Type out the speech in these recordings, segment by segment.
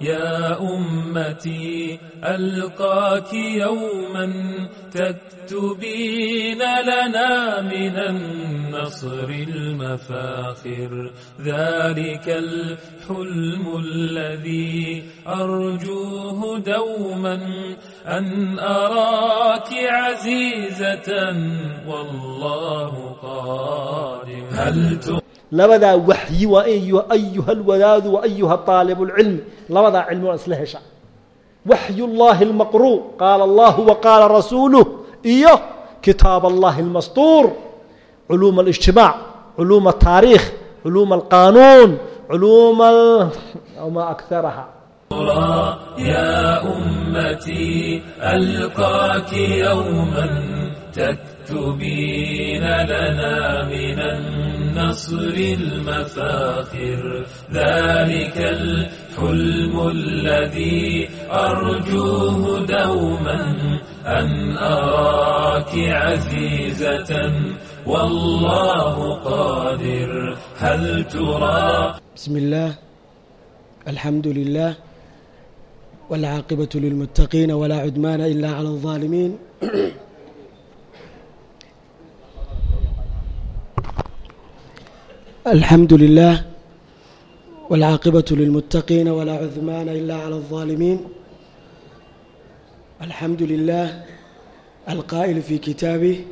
يا أمتي ألقاك يوما تكتبين لنا من النصر المفاخر ذلك الحلم الذي أرجوه دوما أن أراك عزيزة والله قادم هل labadaa waxyi waa in ayuha alwadaadu wa ayuha طaalib اlcilmi labadaa cilmi waa isla hesha waxy اllahi اlmaqruu qaala allahu wa qaala rasuuluh iyo kitaab allahi اlmastuur culuum اlijtimaac culuum الtaariikh culuum اlqanuun culuum ma akaraha يا أمتي ألقاك يوما تكتبين لنا من نصر المفاخر ذلك الحلم الذي أرجوه دوما أن أراك عزيزة والله قادر هل ترى بسم الله الحمد لله والعاقبة للمتقين ولا عدمان إلا على الظالمين الحمد لله والعاقبة للمتقين ولا عدمان إلا على الظالمين الحمد لله القائل في كتابه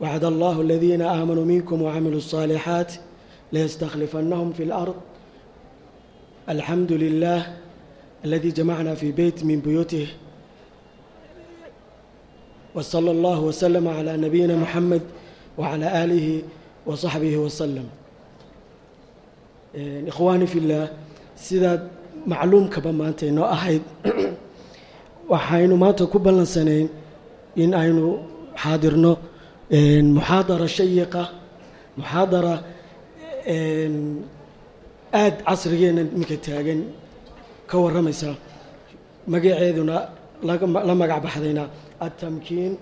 وعد الله الذين آمنوا منكم وعملوا الصالحات ليستخلفنهم في الأرض الحمد لله الذي جمعنا في بيت من بيوته وصلى الله وسلم على نبينا محمد وعلى آله وصحبه وسلم إخواني في الله sidaad macluumkaba maanta inoo ahayd waxaynu maanta ku ballansanayn in aynu xaadirno muxaadara shayiqa muxaadara aada casrigeena iminka taagan ka warramaysa magaceeduna la magac baxdayna atamkiin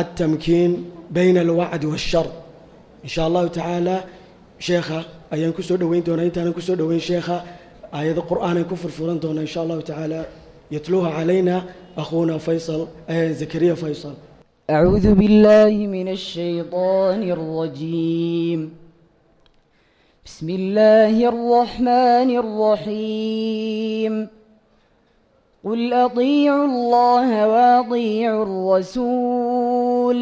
altamkiin bayna alwacdi waashar in sha allahu tacaala sheekha ayaan kusoo dhoweyn doonaa intaanan kusoo dhoweyn sheekha aayado qur'aanan ku furfuran doonaa in sha allahu tacaala yatluuha calayna akhuuna faysal zakariya faysal أعوذ بالله من الشيطان الرجيم بسم الله الرحمن الرحيم قل أطيعوا الله وأطيعوا الرسول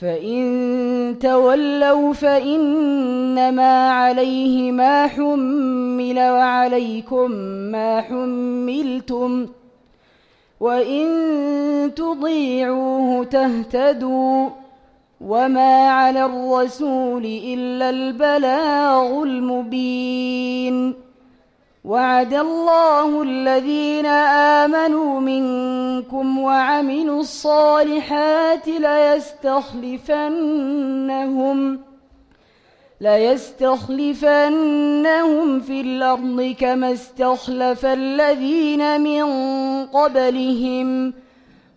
فإن تولوا فإنما عليه ما حمل وعليكم ما حملتم وإن تضيعوه تهتدوا وما على الرسول إلا البلاغ المبين وعد الله الذين آمنوا منكم وعملوا الصالحات ليستخلفنهم ليستخلفنهم في الأرض كما استخلف الذين من قبلهم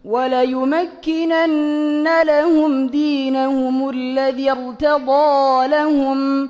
وليمكنن لهم دينهم الذي ارتضى لهم ۖ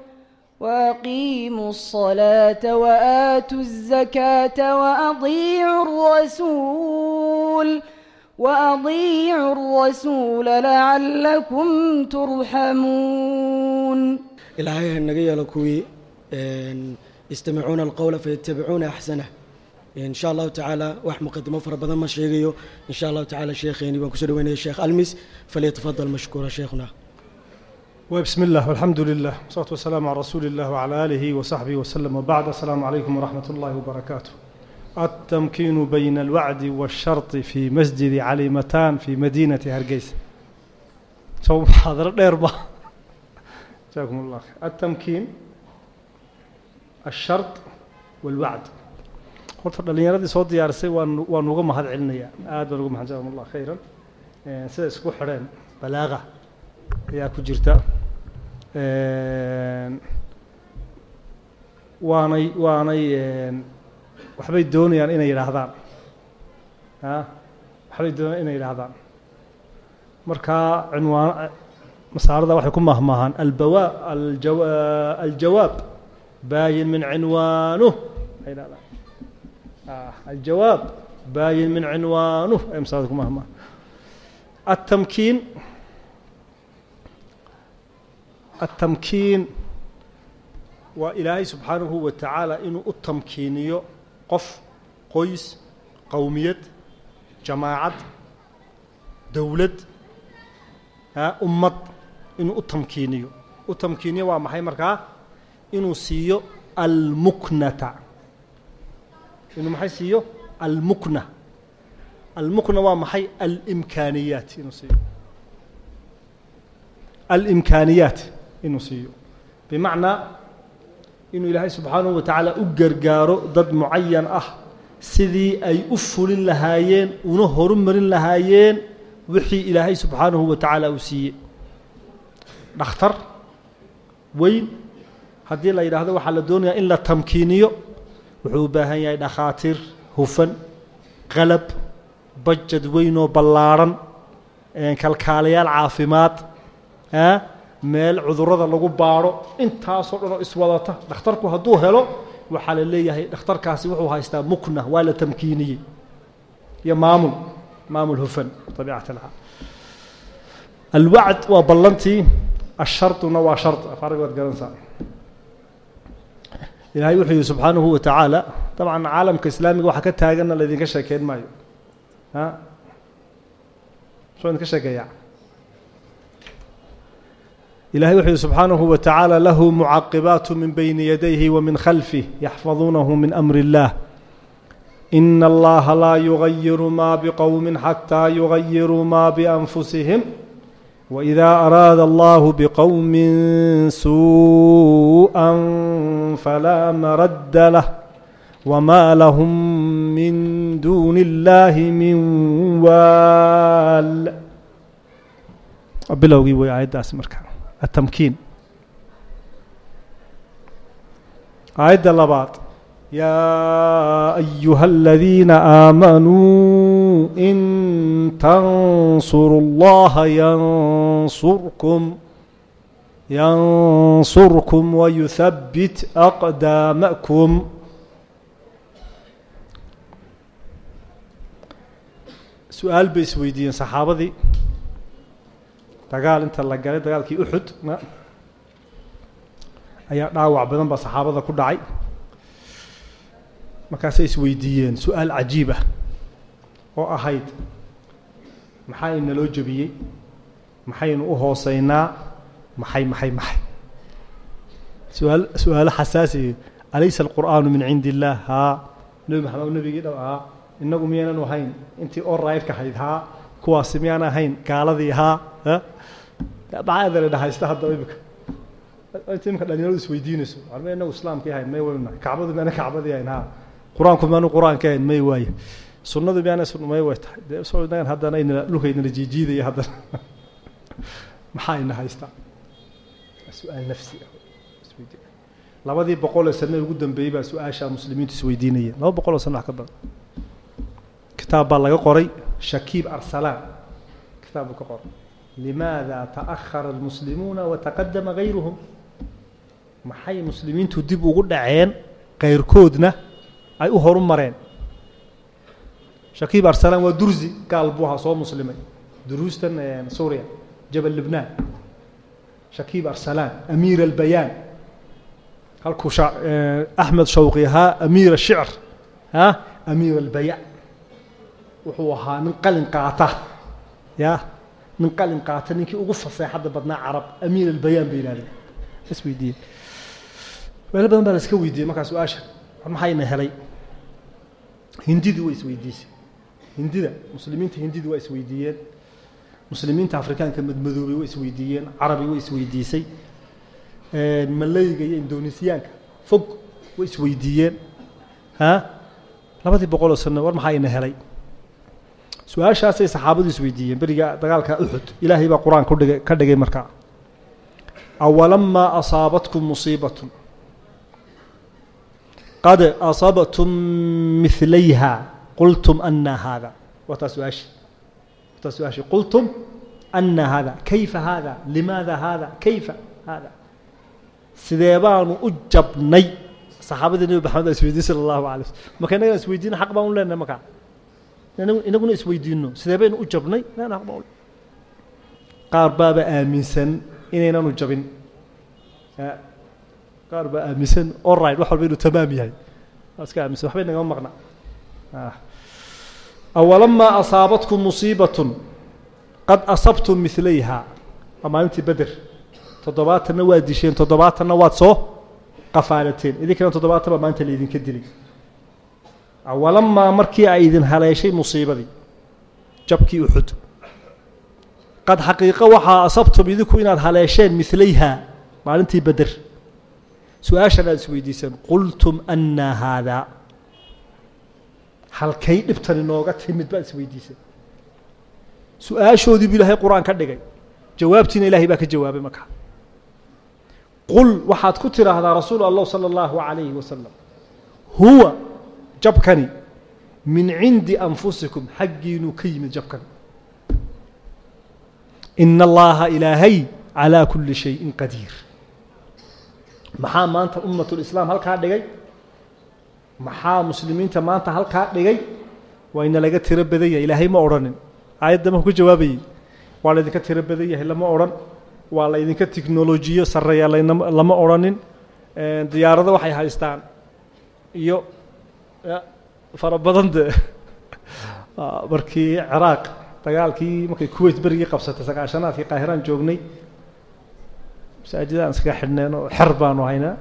وأقيموا الصلاة وآتوا الزكاة وأطيعوا الرسول وأطيعوا الرسول لعلكم ترحمون ilaahay naga yeelo kuwii yastamicuuna alqowla fayatabicuuna axsanah in sha allahu tacaala wax muqadimo fara badan ma sheegayo in sha allahu tacaala sheekheeni baan kusoo dhaweynaya sheekh almis falyatafadal mashkuura sheekhuna وبسم الله والحمد لله والصلاة والسلام على رسول الله وعلى آله وصحبه وسلم وبعد السلام عليكم ورحمة الله وبركاته التمكين بين الوعد والشرط في مسجد عليمتان في مدينة هرقيس سو حاضر الإربا جزاكم الله خير التمكين الشرط والوعد horta dhallinyaradii soo diyaarisay waan waan uga mahad celinayaa aad baan uga mahad jazakum allah khayran sida isku xidheen balaaqa ayaa ku jirta waanay waanay waxbay doonayaan inay yidhaahdaan. A waxbay doonayaan inay yidhaahdaan. Markaa cinwaan masaarada waxay ku mahmaahaan. Albawa aljawa aljawaab. Baayin min cinwaanuh ay dhahdaan aljawaab. Baayin min cinwaanuh ay masaarada ku mahmaahan التمكين التمكين وإلهي سبحانه وتعالى إنه التمكينيو قف قيس قومية جماعة دولة ها أمة إنه التمكينيو التمكينيو ومحي مركا إنه سيو المكنة إنه محي سيو المكنة المكنة ومحي الإمكانيات إنه سيو inuu siiyo. Bimacnaa inuu ilaahay subxaanahu watacaala u gargaaro dad mucayan ah sidii ay u fulin lahaayeen una horumarin lahaayeen wixii ilaahay subxaanahu wa tacaala uu siiyey. Dhakhtar weyn haddii la yidhaahdo waxaa la doonayaa in la tamkiiniyo wuxuu u baahan yahay dhakhaatiir hufan qalab bajad weyn oo ballaarhan kalkaalayaal caafimaad meel cudurrada lagu baadho. Intaasoo dhan oo iswadata. Dhakhtarku hadduu helo waxaa la leeyahay dhakhtarkaasi wuxuu haystaa mukna waa la tamkiiniyey. Iyo maamul maamul hufan alcaam alwacd waa ballantii asharطuna waa shar farag waad garanaysaa. Ilaahay wuxuu yihi subxaanahu wa tacaala dabcan caalamka islaamiga waxa ka taaganna laydinka sheekeyn maayo. A soo idinka sheekeeya ilahay wuxuu yihi subxaanahu wa tacaala lahu mucaqibaat min bayni yadayhi wa min khalfih yaxfaduunahu min amri اllah ina allaha laa yugayiru ma bqowmi xataa yugayiruu ma bianfusihim waإida araada allahu bqowmi suuءa falaa maradda lah wma lahm min duni اllahi min waal bilowgii way aayaddaasi markaa التمكين آية لبعض يا أيها الذين آمنوا إن تنصروا الله ينصركم ينصركم ويثبت أقدامكم سؤال بيسويدين صحابة دي dagaal inta la galay dagaalkii uxud ayaa dhaawac badan baa saxaabada ku dhacay. Markaasay isweydiiyeen su'aal cajiib ah oo ahayd maxaa inaloo jebiyey? Maxaynu u hooseynaa? Maxay maxay maxay? Suaal su'aalo xasaasiya alaysa alqur'aanu min cindi illaah haa. Nebi maxamed nebigii dhow haa inagu miyaynanu ahayn? Intii oo raydka hayd haa. Kuwaasi miyaan ahayn? Gaaladii haa bacadale dhahaysta haddaba imika inta imika dhalinyaradu isweydiinayso warma inagu islaamkii ahayn may waynu nahay. Kacbadu miyana kacbadii ahayn ha qur'aanku miyaanu qur'aanka ahayn may waaye. Sunnadu miyaana may way tahay. Dee soo inagan haddana aynala dhulkaynala jiijiidaya haddana. Maxaa ina haystaa su'aal nafsi ah. Isweydiin labadii boqol ee sano ugu dambeeyey baa su'aasha muslimiintu isweydiinayeen laba boqol oo sano wax ka badan. Kitaab baa laga qoray shakiib arsalaan. Kitaab buu ka qoray limaada taأhara اlmuslimuuna wataqadama gayruhum maxay muslimiintu dib ugu dhaceen? Kayrkoodna ay u horu mareen. Shakiib arsalaan waa dursi gaal buu ahaa soo muslimay. Duruustan suuriya jabal libnaan. Shakiib arsalaan amiir albayaan. Halkuu axmed shawqi ahaa amiir ashicr amiir albayaan. Wuxuu ahaa nin qalin qaata ya nin qalin qaata ninkii ugu faseexadda badnaa carab amiir albayaan bay yihahdeen isweydiiyey meelo badan baa la iska weydiiyey markaa su'aasha war maxayna helay hindidii way isweydiisay hindida muslimiinta hindidii waa isweydiiyeen muslimiinta afrikaanka madmadoobay way isweydiiyeen carabi way isweydiisay malayga iyo indonesiyaanka fog way isweydiiyeen ha labadii boqol oo sano war maxaa ina helay su'aashaasay saxaabadu isweydiiyeen beriga dagaalka uxud ilaahay baa qur'aan ku dhigay ka dhigay markaa awalamaa asaabatkum musiibatun. Qad asabtum milayha qultum ana haada waa taa su'aashi. Waa taa su'aashi. Qultum ana haada kayfa haada limaada haada kayfa haada sidee baanu u jabnay? Saxaabadii nebi maxamed a isweydiin sala allahu alay slm marka innagan isweydiino xaq baan u leenahay markaa inaguna isweydiino. Sidee baynu u jabnay? Baan u qaar baaba aaminsan inaynanu jabin. Qaar baa aaminsan. Olright wax walba inuu tamaam yahay. Waa iska aaminsan. Waxbay nagama maqna. Awalamaa asaabatkum musiibatun qad asabtum milayha waa maalintii beder toddobaatanna waad disheen toddobaatanna waad soo qafaalateen idinkana toddobaatan baa maanta laydinka dilay awalamaa markii ay idin haleeshay musiibadii jabkii uxud qad xaqiiqo waxaa asabtum idinku inaad haleesheen milayha maalintii beder su'aashan aad isweydiiseen qultum anaa haadaa halkay dhibtan inooga timid baad isweydiiseen. Su'aashoodii buu ilaahay qur'aan ka dhigay. Jawaabtiina ilahay baa ka jawaabay markaa. Qul waxaad ku tidhaahdaa rasuul allah sala allahu calayhi wasalam huwa jabkani min cindi anfusikum xaggiinuu ka yimid jabkani ina allaha ilaahay calaa kulli shayin qadiir. Maxaa maanta ummatulislaam halkaa dhigay? Maxaa muslimiinta maanta halkaa dhigay? Waa ina laga tiro badan yahay. Ilaahay ma odhanin. Aayadda ma ku jawaabayey waa laydinka tiro badan yahay lama odhan. Waa laydinka tiknolojiyo sarreeya lama odhanin. Diyaarado waxay haystaan. Iyo fara badan de. Markii ciraaq dagaalkii markay kuwait berigii qabsatay sagaashanaadkii qaahiraan joognay masaajidaan iskaga xidhneen oo xer baanu haynaa.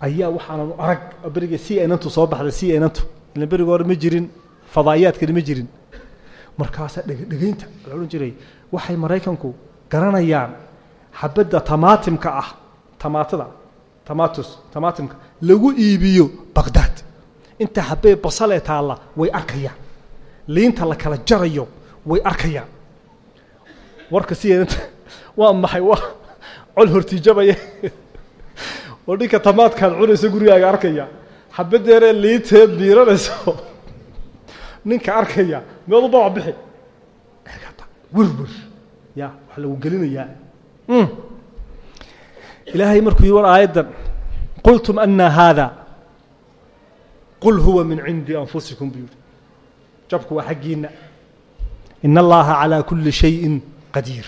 Ayaa waxaananu arag beriga c inantu soo baxday c inantu ilan beriga hore ma jirin fadaa'iyaadkani ma jirin. Markaasaa dheg dhegeynta la odhan jiray waxay maraykanku garanayaan xabadda tamaatimka ah tamaatada tamatus tamaatimka lagu iibiyo baqdaad inta habee basalee taalla way arkayaan liinta la kala jarayo way arkayaan warka si inanta waa maxay? Waa col hortiijabaya oo ninka tamaadkaad cunayso gurigaaga arkaya. Xabaddeeree liinteed biiranayso ninka arkaya meed u babac bixi. Wirwir ya wax lagu gelinayaa. Ilaahay markuu yi war aayaddan qultum ana haada qul huwa min cindi anfusikum buu yihi jabku waa xaggiina in allaha calaa kuli shayin qadiir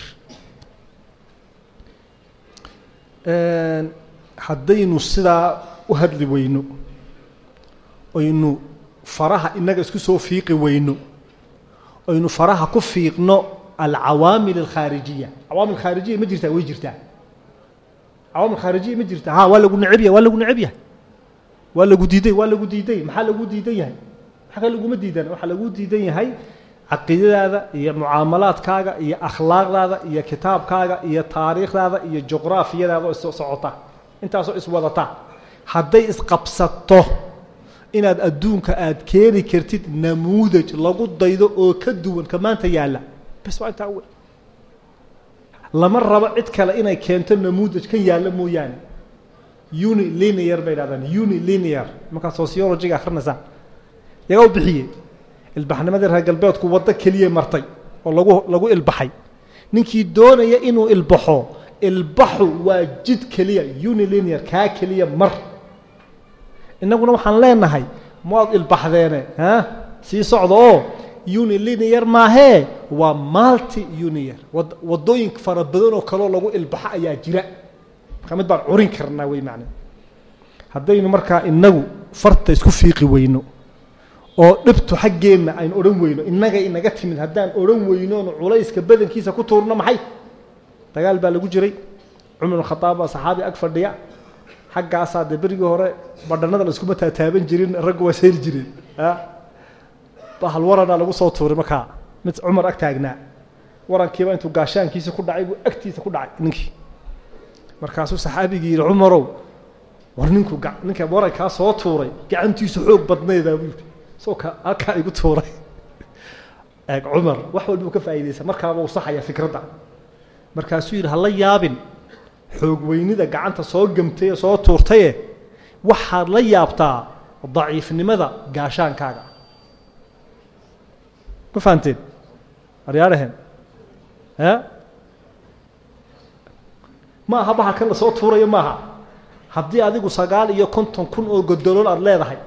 haddaynu sidaa u hadli weyno oynu faraha innaga isku soo fiiqi weyno oynu faraha ku fiiqno alcawaamil alkhaarijiya cawaamil khaarijiya ma jirtaa way jirtaa cawaamil khaarijiya ma jirtaa ha waa lagu neceb waa lagu neceb waa lagu diiday waa lagu diiday. Maxaa lagu diidan yahay? Maxaa laguma diidan. Waxaa lagu diidan yahay caqiidadaada iyo mucaamalaadkaaga iyo akhlaaqdaada iyo kitaabkaaga iyo taariikhdaada iyo juqraafiyadaada oo is socota. Intaasoo iswadata hadday isqabsato inaad adduunka aad keeni kartid namuudaj lagu daydo oo ka duwan ka maanta yaalla. Bes waa intaa wey lama rabo cid kale inay keento namuudaj kan yaalla mooyaane. Uni linear bay dhahdaan uni linear markaa sociologiga akrinaysaan yagaa u bixiye. Ilbaxnimadii reer galbeedku waddo keliya martay oo lagu lagu ilbaxay. Ninkii doonaya inuu ilbaxo ilbaxu waa jid keliya unilinear kaa keliya mar. Innaguna waxaan leenahay maad ilbaxdeene a sii socda oo unilinear maahee waa malti uniar wad waddooyin fara badan oo kaleo lagu ilbaxo ayaa jira. Markaa mid baan curin karnaa wey macne. Haddaynu markaa inagu farta isku fiiqi weyno oo dhibtu xaggeenna aynu odhan weyno innaga inaga timid haddaan odhan weynoonu culayska badankiisa ku tuurno maxay? Dagaal baa lagu jiray. Cumar khaaab baa saxaabi ag fadhiya. Xaggaasaa dee berigii hore badhanada la taataaban jirin raggu waa seeri jireen bahal waranaa lagu soo tuuray markaa mid cumar ag warankiiba intuu gaashaankiisa ku dhacay buu agtiisa ku dhacay ninkii. Markaasuu saxaabigii yidhi cumarow war ninku ninka warankaa soo tuuray gacantiisu xoog badnaydaa buu yidhi. Soo ka halkaa igu tuuray. Eeg cumar wax walbuu ka faa'iidaysa markaaba uu saxaya fikradda. Markaasuu yidhi hala yaabin xoog weynida gacanta soo gamtay soo tuurtaye waxaad la yaabtaa daciifnimada gaashaankaaga ma fahanteen aryaaraheen e ma aha bahalkan la soo tuurayo maaha. Haddii adigu sagaal iyo konton kun oo godolool aada leedahay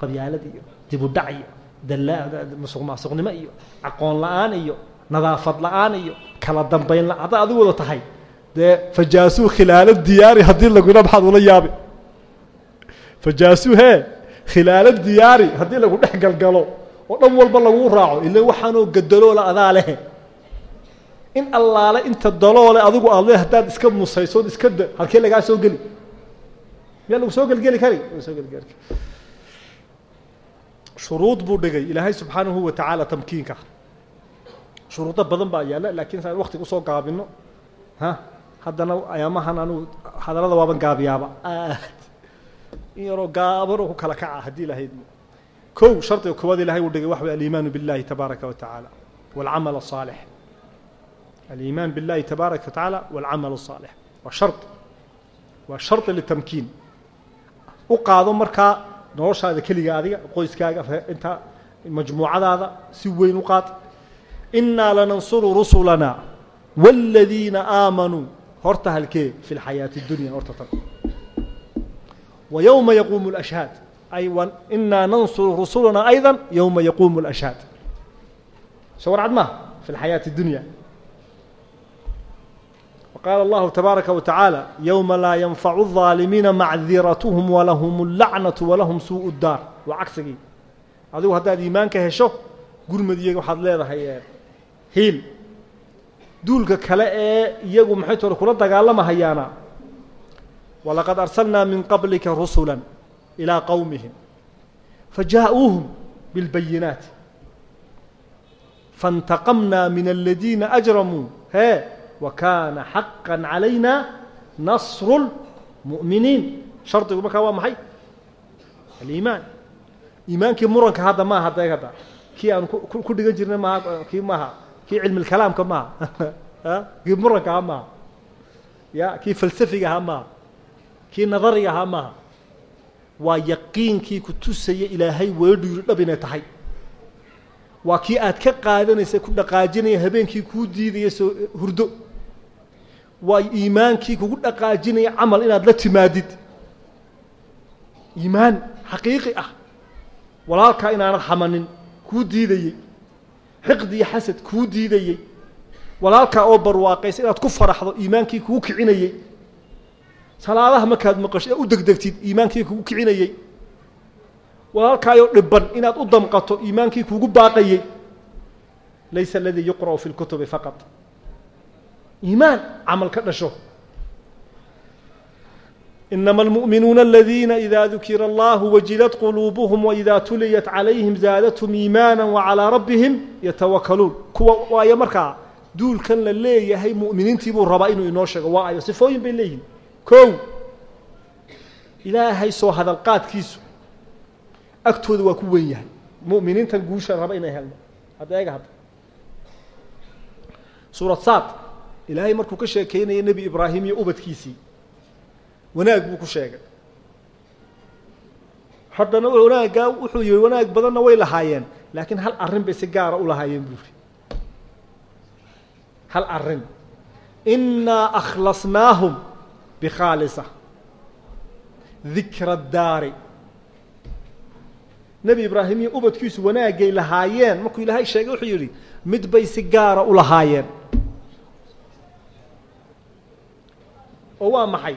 qabyaalad iyo dibudhac iyo dala musuq maasuqnimo iyo aqoon la'aan iyo nadaafad la'aan iyo kala dambayn la haddaad adigu wada tahay. Dee fajaasuu khilaalo diyaari haddii laguna maxaad ula yaabi. Fajaasuu hee khilaalo diyaari haddii lagu dhex galgalo oo dhan walba laguu raaco ila waxaanoo gadaloola adaa lehe in allaale inta daloole adigu aad le haddaad iska musaysood iska da halkee lagaa soo geli. Miyaa lagu soo gelgeli kari? Soo gelgeli shuruud buu dhigay ilaahay subxaanahu wa tacaala tamkiinka. Shuruudo badan baa yaalla laakiin saan waktiga u soo gaabino ha? Haddana ayaamahan anugu hadalada waaban gaabiyaaba. Aad. In yaroo gaabanoo ku kala kaca haddii lahayd kow shardiga koowaad ilahay uu dhigay waxa way aliimaanu biاllahi tabaaraka wa tacaala wاlcamal الصaalix aliimaan biاllahi tabaaraka wa tacaala wاlcamal الصaalix waa shard waa shardi litamkiin u qaado markaa noloshaada keliga adiga qoyskaaga intaa majmuucadaada si weyn u qaad inaa lanansuru rusulana wاladiina aamanuu horta halkee fi اlxayaati اdunya horta tan wa yowma yaquumu اlashhaad ay inaa nansuru rusulana ayضa yowma yaquumu اlashhaad soo warcad maha fi اlxayaati اdunya qaala allahu tabaaraka wa tacaala yowma laa yanfacu الظaalimiina macdiratuhum walahum اlacnaةu walahum suu daar waa cagsigii adigu haddaad iimaanka hesho gurmadiyaga waxaad leedahay hiil duulka kale ee iyagu maxay tore kula dagaalamahayaana walaqad arsalnaa min qablika rusula ilىa qowmihim fajaءuuhum biاlbayinaati faاntaqamna min aladiina ajramuu hee wa kaana xaqa calayna nasru اlmu'miniin shardigu markaa waa maxay aliimaan iimaankii muranka hadda maaha hadda hadda kii aan ku dhigan jirnay maaha kii maaha kii cilmi lkalaamka maaha kii muranka ahaa maaha ya kii falsafiga ahaa maaha kii nadariga ahaa maaha waa yaqiinkii ku tusaya ilaahay weedhu yidhi dhab inay tahay. Waa kii aad ka qaadanaysa ku dhaqaajinaya habeenkii kuu diidaya soo hurdo. Waa iimaankii kugu dhaqaajinaya camal inaad la timaadid. Iimaan xaqiiqi ah. Walaalkaa inaanad xamanin kuu diidayey. Xiqdi xasad kuu diidayey. Walaalkaa oo barwaaqaysa inaad ku faraxdo iimaankii kugu kicinayey salaadaha markaad maqasho u degdegtid iimaankii kugu kicinayey walaalkaayoo dhiban inaad u damqato iimaankii kugu baaqayey laysa aladii yuqra'u fi lkutubi faqad iimaan camal ka dhasho. Inama almu'minuuna aladiina ida dukira allahu wajilat quluubuhum waida tuliyat calayhim zaadathum iimaana wacalaa rabbihim yatawakaluun kuwa waayo markaa duulkan la leeyahay mu'miniintii buu rabaa inuu inoo sheego. Waa ayo sifooyin kow ilaahay soo hadalqaadkiisu agtooda waa ku wen yahay. Mu'miniintan guusha raba inay helno. Hadda eega hadda. Suurad saad ilaahay markuu ka sheekeynaya nebi ibraahim iyo ubadkiisii wanaag buu ku sheegay. Haddana wanaaggaa wuxuu yihi wanaag badanna way lahaayeen laakiin hal arrin bay si gaara u lahaayeen buu hal arrin. Innaa akhlasnaahum bikhaalisa dikra daari nebi ibraahim iyo ubadkiisu wanaagay lahaayeen markuu ilaahay sheegay wuxuu yidhi mid bay si gaara u lahaayeen oo waa maxay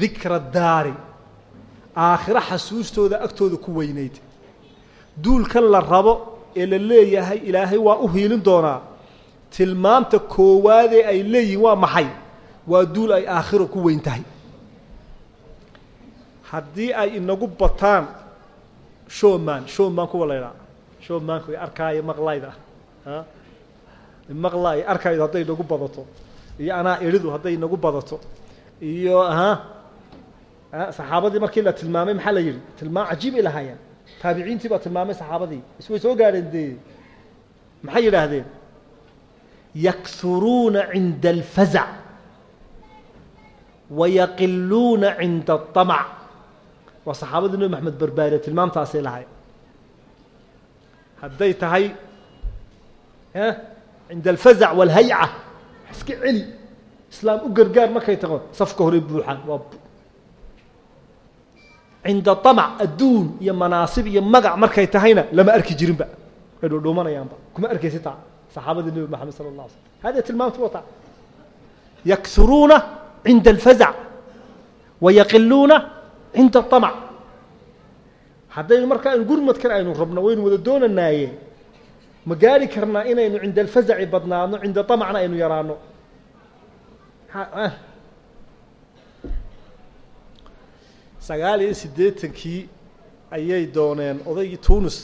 dikra daari aakhiro xasuustooda agtooda ku weynayd duulkan la rabo ee la leeyahay ilaahay waa u hiilin doonaa tilmaamta koowaadee ay leeyihiin waa maxay waa duul ay aakhiro ku weyn tahay. Haddii ay inagu bataan showman showman kuwa la ydhaha showmanku ay arkaayo maqlayda ah maqlaayo arkaydo hadday inagu badato. Iyo anaa eridu hadday inagu badato. Iyo aha saxaabadii markii la tilmaamay maxaa la yidhi? Tilmaam cajiib ay lahaayeen. Taabiciintii baa tilmaamay saxaabadii. Isway soo gaadheen dee. Maxay yidhaahdeen? Yakhuruuna cinda alfazac wayaqiluuna cinda aطamac waa saxaabadii nebi maxamed barbaariye tilmaamtaasay lahay. hadday tahay cinda alfazac walhayca iska celi. islaam u gargaar markay tago safka hore buuxaan waa cinda amac adduun iyo manaasib iyo magac markay tahayna lama arki jirinba. way dhuudhuumanayaanba kuma arkaysi taa saxaabadii nebi maxamed sala allah alay slam hadi tilmaamtu wataa yakhuruuna cinda alfazac wayaqiluuna cinda amac haddaynu marka aynu gurmadkan aynu rabno waynu wada doonanaaye ma gaari karnaa inaynu cinda alfazaci badnaadno cinda amacna aynu yaraano sagaal iyo siddeetankii ayay dooneen odaygii tunis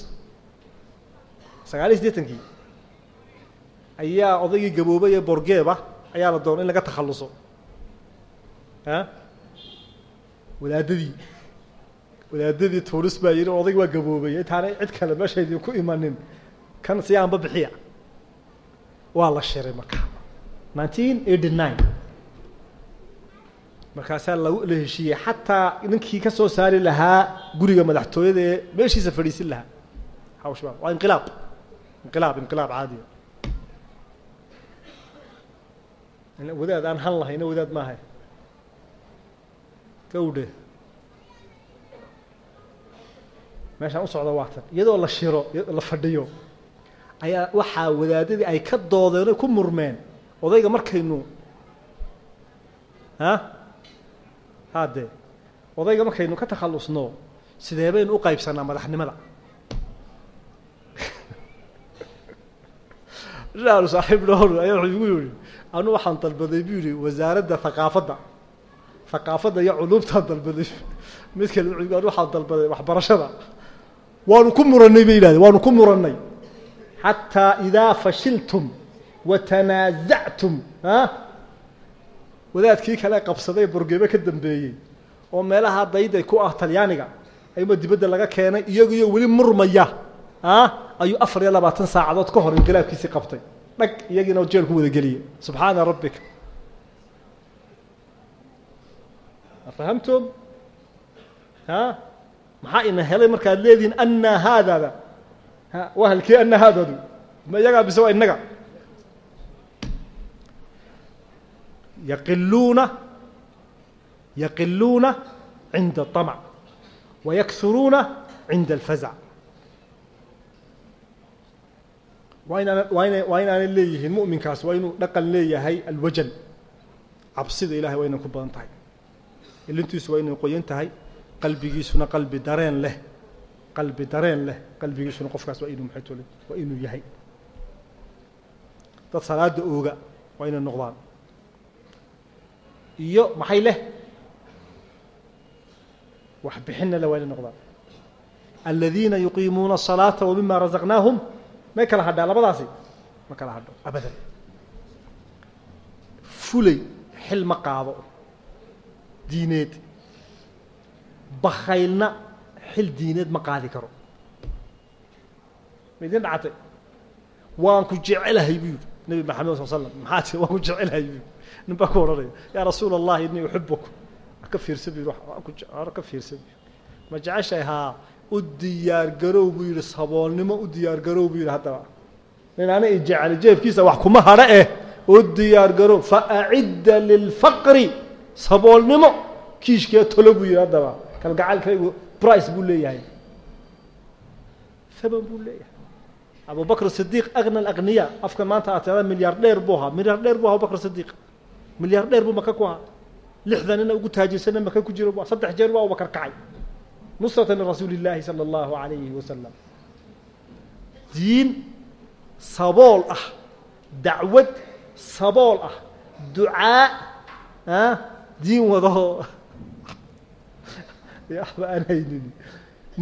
sagaal iyo siddeetankii ayaa odaygii gaboobay ee borgeeba ayaa la doonay in laga takhalluso wadaadadii wadaadadii tunis baa yidhi odaygi waa gaboobay. Intaanay cid kale meesha idinku imanin kan si aanba bixiya. Waa la shiray marka nineteen eighty nine markaasaa lagu la heshiiyey. Xataa ninkii ka soo saari lahaa guriga madaxtooyada ee meeshiisa fadhiisin lahaa. Hawshba waa inqilaab. Inqilaab inqilaab caadiya. Wadaad aan han lahayna wadaad maahay gawdhe meeshaan u socda waatan iyadoo la shiro la fadhiyo ayaa waxaa wadaadadii ay ka doodeen ku murmeen. Odayga markaynu ha? Haade odayga markaynu ka takhallusno sidee baynu u qaybsanaa madaxnimada? Saaxiib dhowr ayaa wuxuu igu yihi anu waxaan dalbaday bu yihi wasaaradda haqaafadda haqaafadda iyo culuubtaan dalbaday mid kale waxaan dalbaday waxbarashada. Waanu ku murannay bay yidhahdeen waanu ku murannay. Xataa idaa fashiltum wa tanaazactum a wadaadkii kale qabsaday borgebe ka dambeeyey oo meelaha dayday ku ah talyaaniga ayuba dibadda laga keenay iyagiyo weli murmaya a ayuu afar iyo labaatan saacadood ka hor inqilaabkiisii qabtay. Dhag iyagiina jeel ku wada geliyay subxaana rabbika fahamtum a maxaa ina helay markaad leedihin anna haadada ha waa halkii anna haadadu ma iyagaa bise waa innaga yaqiluuna yaqiluuna cinda الطamع wayakhuruuna cinda اlfaزع waa inaan waa ina waa inaanay leeyihiin mu'minkaas waa inuu dhaqan leeyahay alwajan cabsida ilahay waa inay ku badan tahay lintiisu waa inay qoyan tahay qalbigiisuna qalbi dareen leh qalbi dareen leh qalbigiisuna qofkaas waa inuu maxaytole waa inuu yahay. Dad salaada ooga waa inay noqdaan. Iyo maxay leh? Wax bixinna leh waa inay noqdaan. Aladiina yuqiimuuna الsalaata wamima razaqnaahum may kala hadhaa labadaasi? Ma kala hadho abadan. Fulay xil ma qaado diineed. Bakaylna xil diineed ma qaadi karo. Ma dhacatay waan ku jecelahay bu yidhi nebi maxamed sal slam maxaa ti waan ku jecelahay bu yidhi. Nin baa ku odhanaya yaa rasuula allahi inii uxibuka war ka fiirsa bu yidhi war ka fiirsa bu yidhi. Ma jeceshahay haa u diyaar garow buu yidhi saboolnimo u diyaar garow buu yidhi haddaba. Nin i jecel jeebkiisa wax kuma hadho eh. U diyaar garow faacidda lilfaqri saboolnimo kiishkee tolo buu yidhi haddaba. Kalgacalkaygu brice buu leeyahay. Haban buu leeyahay. Abu bakr sidiiq agna alagniya afka maanta aad tiada milyaar dheer buu ahaa. Milyaar dheer bu ahaa abubakr sidiiq milyaar dheer buu maka ku ahaa. Lixdan ina ugu taajirsanna maka ku jiro bu saddex jeer baa abubakar kacay. Nusrata min rasuuli illaahi sala allahu alayhi wasalam diin sabool ah. Dacwad sabool ah. Ducaa a diin wadahoo waxba aan haynin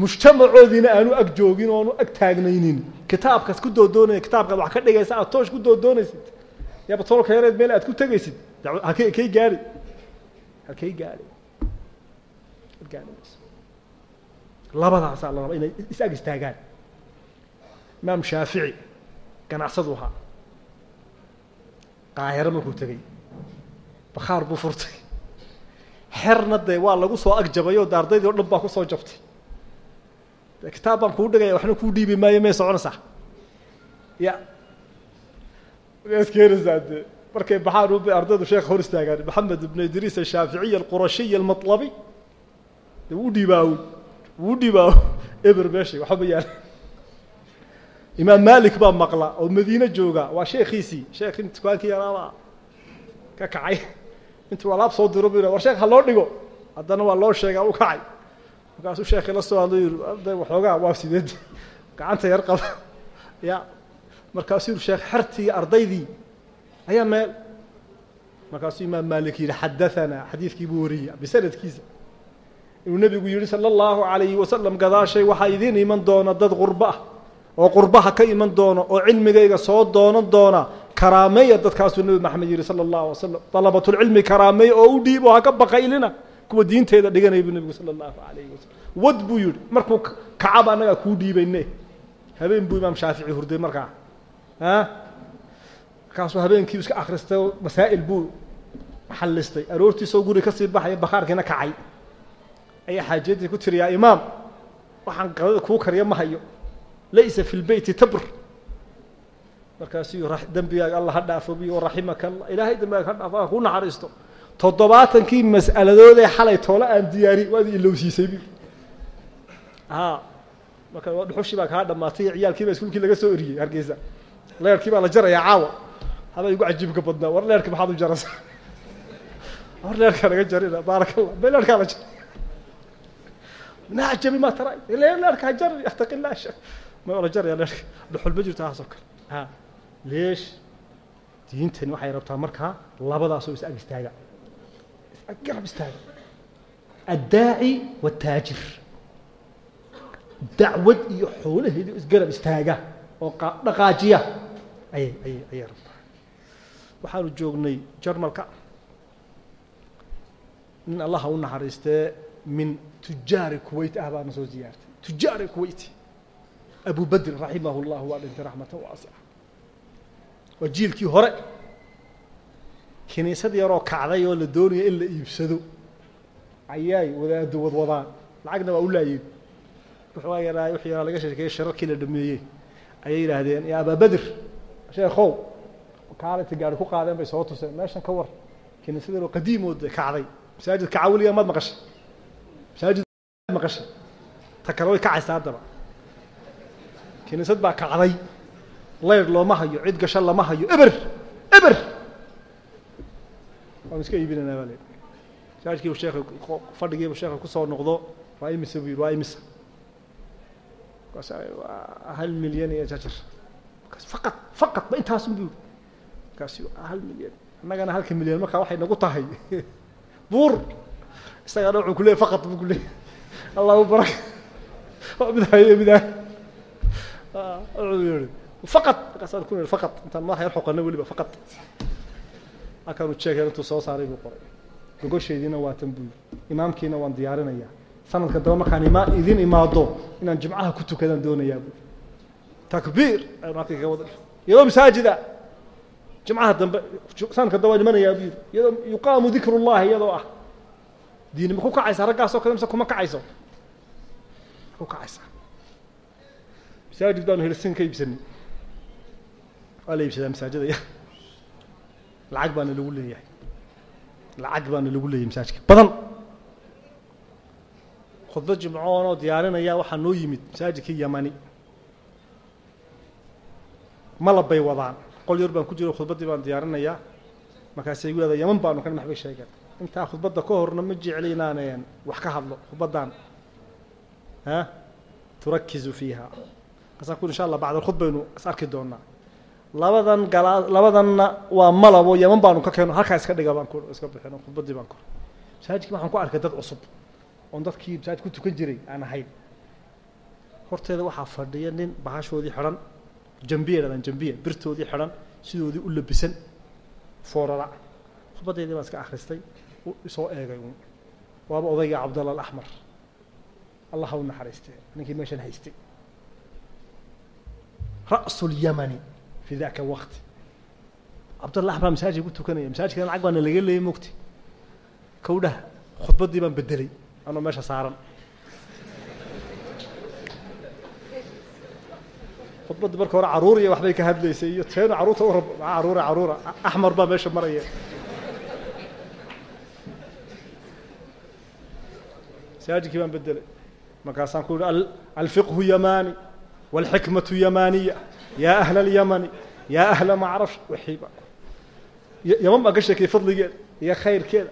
mujtamacoodiina aanu ag joogin oonu ag taagnaynin kitaabkaas ku doodoonaya kitaabkaad wax ka dhigaysa aad toosh ku doodoonaysid yaaba toolka yareed meel aad ku tegaysid halkay kay gaari gaari gaari labadaasaa la rabaa inay is ag istaagaan imaam shaafici ganacsadu ahaa qaahiro markuu tegey bakhaar buu furtay xerna dee waa lagu soo agjabayoo de ardaydii dhan baa ku soo jabtay. Kitaab baan kuu dhigaya waxna kuu dhiibi maayo may soconaysaa ya. Waad keenaysaa dee markay baxaan u ardaydu sheekha hor istaagaan. Maxamed ibn idriis ashaaficiy alqurashiy almatlabi. Wuu dhiibaawo wuu dhiibaawo eber meeshay waxba ma imaam malik baa maqla oo madiine jooga waa sheekiisii sheekh in dukaankii yaraabaa ka kacay intuu alaab soo diro bu war sheekh ha loo dhigo. Haddana waa loo sheegaa u kacay. Markaasuu sheekhi la soo hadlo arday waxoogaa waa sideed gacanta yar qaba. Ya markaasuu yiri sheekh xertii ardaydii ayaa meel. Markaasuu imaam malik yidhi xadahanaa xadiidkii buu wariyey bisanadkiisa inuu nebigu yihi sala allahu alayhi wasalam gadaashay waxaa idiin iman doona dad qurba ah oo qurbaha ka iman doona oo cilmigayga soo doonan doona karaameeya dadkaasuu nebi maxamed yihi sala allahu alay slam dalabatulcilmi karaameeya oo u dhiibo haka baqaylina kuwa diinteeda dhiganaya buu nebigu sala allahu alayhi wasalam wad buu yihi markuu kacaba annagaa kuu dhiibayne habeen buu imaam shaafici hurday markaa. A markaasuu habeenkii iska akristay oo masaa'il buu xallistay. Aroortiisoo guri ka sii baxaya bakhaarkiina kacay. Ayaa xaajiyadii ku tiri yaa imaam waxaan qadada kuu kariya ma hayo. Laysa fi lbeyti tabr markaasuu dembigaaga alla ha dhaafo bi raximaka allah ilaahay dembigaaga ha dhaafo ha kuu naxariisto. Toddobaatankii mas'aladoodee xalay toole aan diyaari waad ilowsiisay bi. A marka dhuxushii baa kaa dhamaatay ciyaalkii baa iskuulkii laga soo eriyey hargeysa. Leerkii baa la jarayaa caawa. Haba igu cajiibka badnaa war leerka maxaad u jaraysaa? War leerkaa laga jarina baarak allah be leerkaa la jaray nacajabi ma tara leerka ha jar yataqi llah shak ma la jaraya leerka? Dhuxul ma jirto haasoo kale. Ha leesh diintani waxay rabtaa markaa labadaasoo is ag istaaga. Is ag garab istaaga. Addaaci wataajir dacwad iyo xoolaheedi isgarab istaaga oo dhaqaajiya. Ayay ayay ayay rabtaa. Waxaanu joognay jarmalka. Nin allaha u naxariistee min tujaari kuwait ah baana soo ziyaartay. Tujaari kuwait abu bedr raximah llah waa dhintay raxmatan waasica waa jiilkii hore kiniisad yaroo kacday oo la doonaya in la iibsado. Ayay wadaado wadwadaan. Lacagna waa u laayeen. Wuxuu yaraa wuxuu yaraa laga sheekeeyey shararkii la dhameeyey. Ayay yidhaahdeen ya abaa bedr sheekhow kaalinta gaari ku qaadeen bay soo tuseen. Meeshan ka war kiniisad yaroo qadiimood kacday. Masaajid kaca weligaa maad maqashay. Masaajid maqashay. Ta kale way kacaysaa haddaba. Kiniisad baa kacday leyr looma hayo cid gasho lama hayo. Eber eber. Waanu iska iibinaynaa baa le masaajidkiibu sheeka fadhigiibu sheeka ku soo noqdo waa imisa buu yidhi waa imisa markaas hal milyan iyo jajar. Markaas faqad faqad ba intaasun buu yidhi. Markaasi hal milyan. Annagana halka milyan markaa waxay nagu tahay. Buur. Isagana wuxuu kuleeyay faqad buu kuleeyay allahu barak. Waa midaayo midaayo wuxuu yihi faqad markaasaan ku nihi faqad intaan madaxa yar xoqana weliba faqad halkaanu jeekeen intuu soo saaray buu qoray gogosheediina waa tan buu imaamkiina waan diyaarinayaa sanadka daba markaan ima idin imaado inaan jimcaha ku tukadaan doonayaa buu takbiir aynu halkii kaga wada iyadoo masaajida jimcaha dambe sanadka daba imanayaa buu yidhi iyadoo yuqaamu dikru llahi iyadoo ah diini ma ku kacaysaa raggaasoo kale mise kuma kacayso ma ku kacaysaa masaajid baanu helsin ka iibsanay waa la iibsadaa masaajidaya lacag baana lagu leeyahay. Lacag baana lagu leeyahay masaajidka. Badan. Khudbad jimcoon oo diyaarinaya waxaa noo yimid masaajidkii yamani. Malab bay wadaan. Qol yar baan ku jiro khudbaddii baan diyaarinayaa markaasay igu leedahay yaman baanu kan maxbay sheegeen intaa khudbadda ka horna ma jecli inaan wax ka hadlo khudbaddan ha turakizu fiiha. Markaasaan insha allah bacd alkhud baynu is arki doonaa labadan galaa labadanna waa malabo yaman baanu ka keeno halkaa iska dhiga baan ku iska bixino khudbaddii baan ku. Masaajidkii waxaan ku arkay dad cusub oon dadkii masaajid ku tukan jiray aan ahayn. Horteeda waxaa fadhiya nin bahashoodii xidhan jambiya dhadaan jambiya birtoodii xidhan sidoodii u labisan foorara. Khudbaddeedii baan iska akhristay isoo eegay uun. Waaba odayga cabdalla alaxmar allah ha u naxariiste ninkii meeshan haystay. Ra'su lyamani fi daka waqti cabdullah baa masaajid ku tukanaya masaajidkan lacag baana laga leeyay mogti kawdhaha khudbaddii baan bedelay anoo meesha saaran khudbaddii marka hore carruur iyo waxbay ka hadlaysay iyo teenu carruurta u rab maa caruura caruura axmar baa meesha maraya masaajidkii baan bedelay markaasaan ku yihi alfiqhu yamani wاlxikmatu yamaniya yaa ahla اlyamani yaa ahla macraf wixii ba yaman baan ka sheekayay fadligeeda iyo khayrkeeda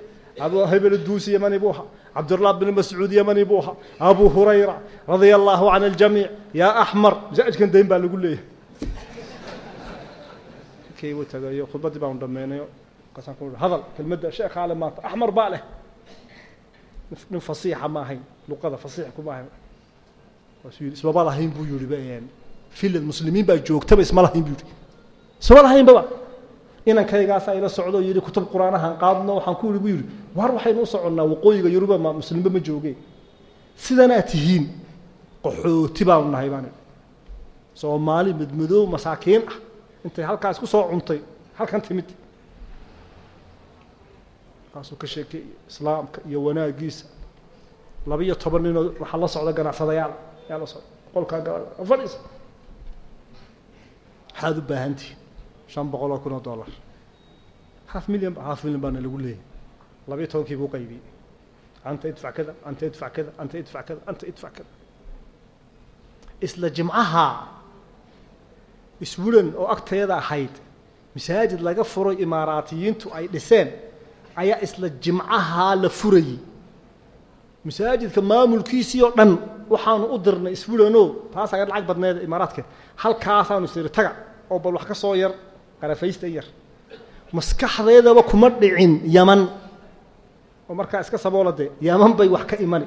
hebel duusi yamani buu ahaa cabdullah bn mascuud yamani buu ahaa abu hurayra radia allahu can اljamiic yaa axmar masaajidkan dayn baa lagu leeyahay kii u tagayo khudbaddii baan dhameynayo markaasaan ku hadal kelmadda sheekha ale maanta axmar baa leh fasiixa ma luqada fasiix kuma ahayn waasuu yidhi buu yihi filad muslimiin baa joogtaba isma lahayn buu yihi isma lahaynbaba inankaygaasa ila socdo yidhi kutub qur'aanahan qaadno waxaan ku yihi buu yidhi war waxaynu u soconnaa waqooyiga yuruba ma muslimba ma jooge. Sidanaa tihiin qaxooti baanu nahay baan idhi soomaali madmadoow masaakiin ah. Intay halkaas ku soo cuntay halkan timid. Kaasuu ka sheekeeyey islaamka iyo wanaagiisa laba-iyo toban ninoo waxaa la socda ganacsadayaal. Yaa la socda. Qolkaa fadhiisa waxaad u baahantihin shan boqol oo kun oo dollar. Half million half million baana lagu leeyahay. Laba-iyo tobankii buu qaybiyey anta idfac kada anta idfac kada anta idfac kada anta idfac kada isla jimcaha iswulan oo agteeda ahayd masaajid laga furay imaaraatiyiintu ay dhiseen ayaa isla jimcahaa la furayey masaajidka maamulkiisii oo dhan waxaanu u dirnay isfulano taas aga lacag badneed imaaraadka halkaasaanu isiri taga oo bal wax ka soo yar qarafaysta yar. Maskaxdeedaba kuma dhicin yaman. Oo markaa iska saboola dee yaman bay wax ka imani.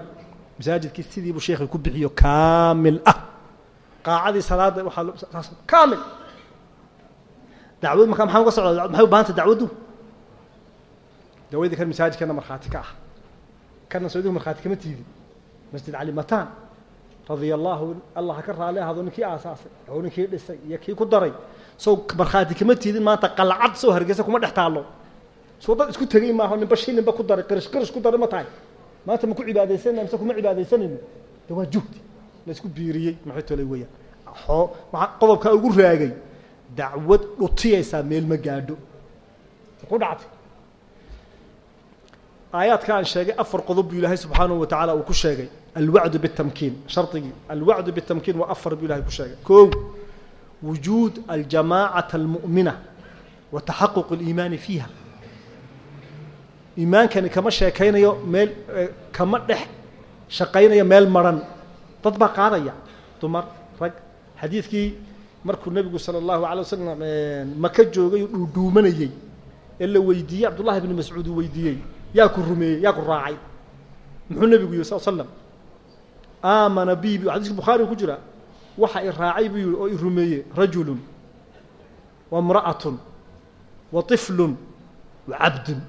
Masaajidkii sidiibuu sheekhi ku bixiyo kaamil ah. Qaacadii salaada waaa kaamil. Dacwad markaa maxaa uga socda? Maxay u bahanta dacwaddu? Dawadii kan masaajidkana markhaati ka ah kana soo idigu markhaati kama tiidin masjid cali mataan radia allahu allah ka raali ahado ninkii aasaasay oo ninkii dhisay iyo kii ku daray sow markhaati kama tiidin maanta qalcad soo hargeysa kuma dhex taallo soo dad isku tegey maaho ninba shi ninba ku daray qirish qirish ku daray ma tahay maanta ma ku cibaadaysanayna mise kuma cibaadaysanayno de waa juhdi la isku biiriyey maxay tolay weeyaan xoo waxaa qodobkaa ugu raagay dacwad dhutiyaysaa meel ma gaadho ku dhactay aayaadka aan sheegay afar qodob buu ilaahay subxaanahu wa tacaala uu ku sheegay. Alwacdu bitamkiin shardigii alwacdu bitamkiin waa afar buu ilahay ku sheegay. Kow wujuud aljamaacata almu'mina wa taxaquq aliimaani fiiha. Iimaankani kama sheekaynayo meel kama dhex shaqaynayo meel maran. Dad baa qaadaya. Dumar rag. Xadiidkii markuu nebigu sala allahu alay wasalam maka joogay uu dhuudhuumanayey ee la weydiiyey cabdullahi bni mascuud yaa ku rumeeyey yaa ku raacay muxuu nebigu yihi sal slam aamana bi xadiiska bukhaariga ku jira waxa i raacay buu yihi oo i rumeeyey rajulun wa mra'atun wa طiflun wa cabdun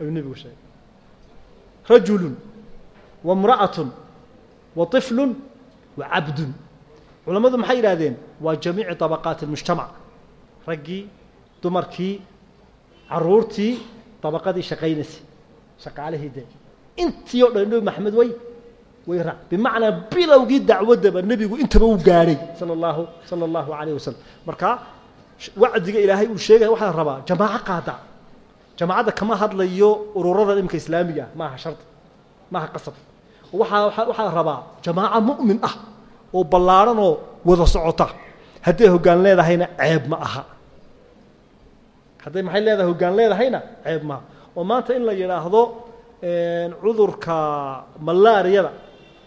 ayuu nebigu sheegay rajulun wa mra'atun wa طiflun wa cabdun culammadu maxay yidhahdeen waa jamiici طabaqaati اlmujtamac raggii dumarkii caruurtii dabaqadii shaqaynaysay shaqaalihii dee. Intii o dhan nebi maxamed way way raac bimacnaa bilowgii dacwaddaba nebigu intaba uu gaadhay sala allahu sala allahu alayh wasalam marka wacdiga ilaahay uu sheegaya waxaa la rabaa jamaaco qaada. Jamaacadda kama hadlayo ururada imika islaamiga ah maaha shardi maaha qasab. Waxaa waxaa la rabaa jamaaco mu'min ah oo ballaadhan oo wada socota. Hadday hoggaan leedahayna ceeb ma aha hadday maxay leedahay hoggaan leedahayna ceeb maaha. Oo maanta in la yidhaahdo cudurka malaariyada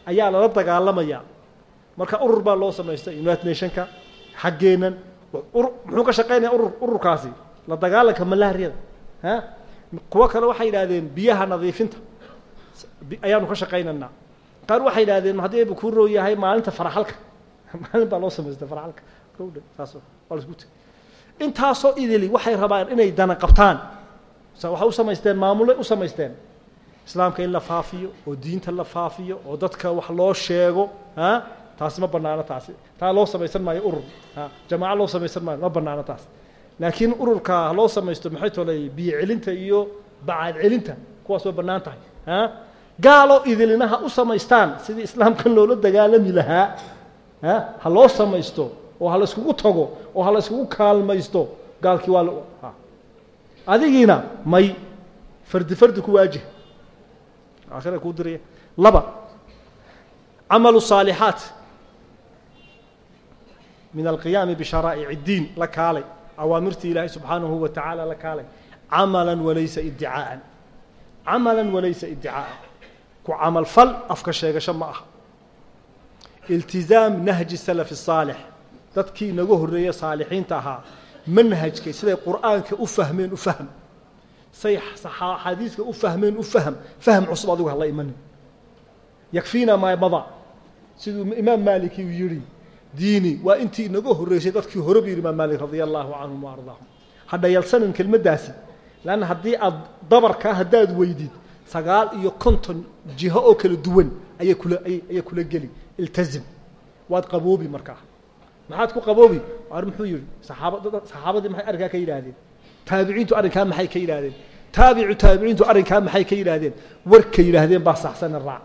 ayaa lala dagaalamayaa marka urur baa loo samaystay united nationka xaggeennan muxuu ka shaqaynaya urur ururkaasi? La dagaalanka malaariyada ha? Kuwo kale waxay yidhahdeen biyaha nadiifinta. Ayaanu ka shaqaynaynaa qaar waxay yidhahdeen haddii ayba kuu roo yahay maalinta faraxalka. Maalin baa loo samaystay faraxalka. Kowdha saas waa la isku tegay intaasoo idili waxay rabaan inay dana qabtaan. Waxay u samaysteen maamulay u samaysteen. Islaamka in la faafiyo oo diinta la faafiyo oo dadka wax loo sheego a taasi ma banaano taasi. Taa loo samaysan maayo urur ha? Jamaaco loo samaysan maayo ma banaano taas laakiin ururka ha loo samaysto maxay tolay biyo iyo bacaad celinta kuwaas waa tahay ha? Gaaloo idilina ha u samaystaan sidii islaamkan loola dagaalami lahaa ha? Ha loo samaysto oo ha la iskugu tago oo ha la iskugu kaalmaysto gaalkii waa la ha adigiina may fardi fardi ku waajih aakhira kuu diraya laba camalu saalixaat min alqiyaami bisharaa'ic اddiin la kaalay awaamirtii ilaahay subxaanahu wa tacaala la kaalay camala walaysa iddicaa'an camala walaysa iddicaa'an ku camal fal afka sheegasho ma aha iltizaam nahji salafi الsaalix dadkii inaga horreeye saalixiinta ahaa manhajkay siday qur'aanka u fahmeen u fahm. Say xadiiska u fahmeen u fahm. Fahm cusub adigu hala imanin. Yakfiina maa mada. Siduu imaam maaliki uu yidhi diini waa intii inaga horreysay dadkii hore bu yidhi imaam maalik radia allahu canhum wa ardaahum. Ha dhayalsanin kelmaddaasi leanna haddii aad dabarkaa haddaad weydid sagaal iyo konton jiho oo kala duwan ayay kula ayay kula geli. Iltazim. Waad qaboobi markaa maxaad ku qaboobi. Ar muxuu yihi saxaaba saxaabadii maxay arrinkaa ka yidhaahdeen? Taabiciintu arrinkaa maxay ka yidhaahdeen? Taabicu taabiciintu arrinkaa maxay ka yidhaahdeen? Warkay yidhaahdeen baa saxsane raac.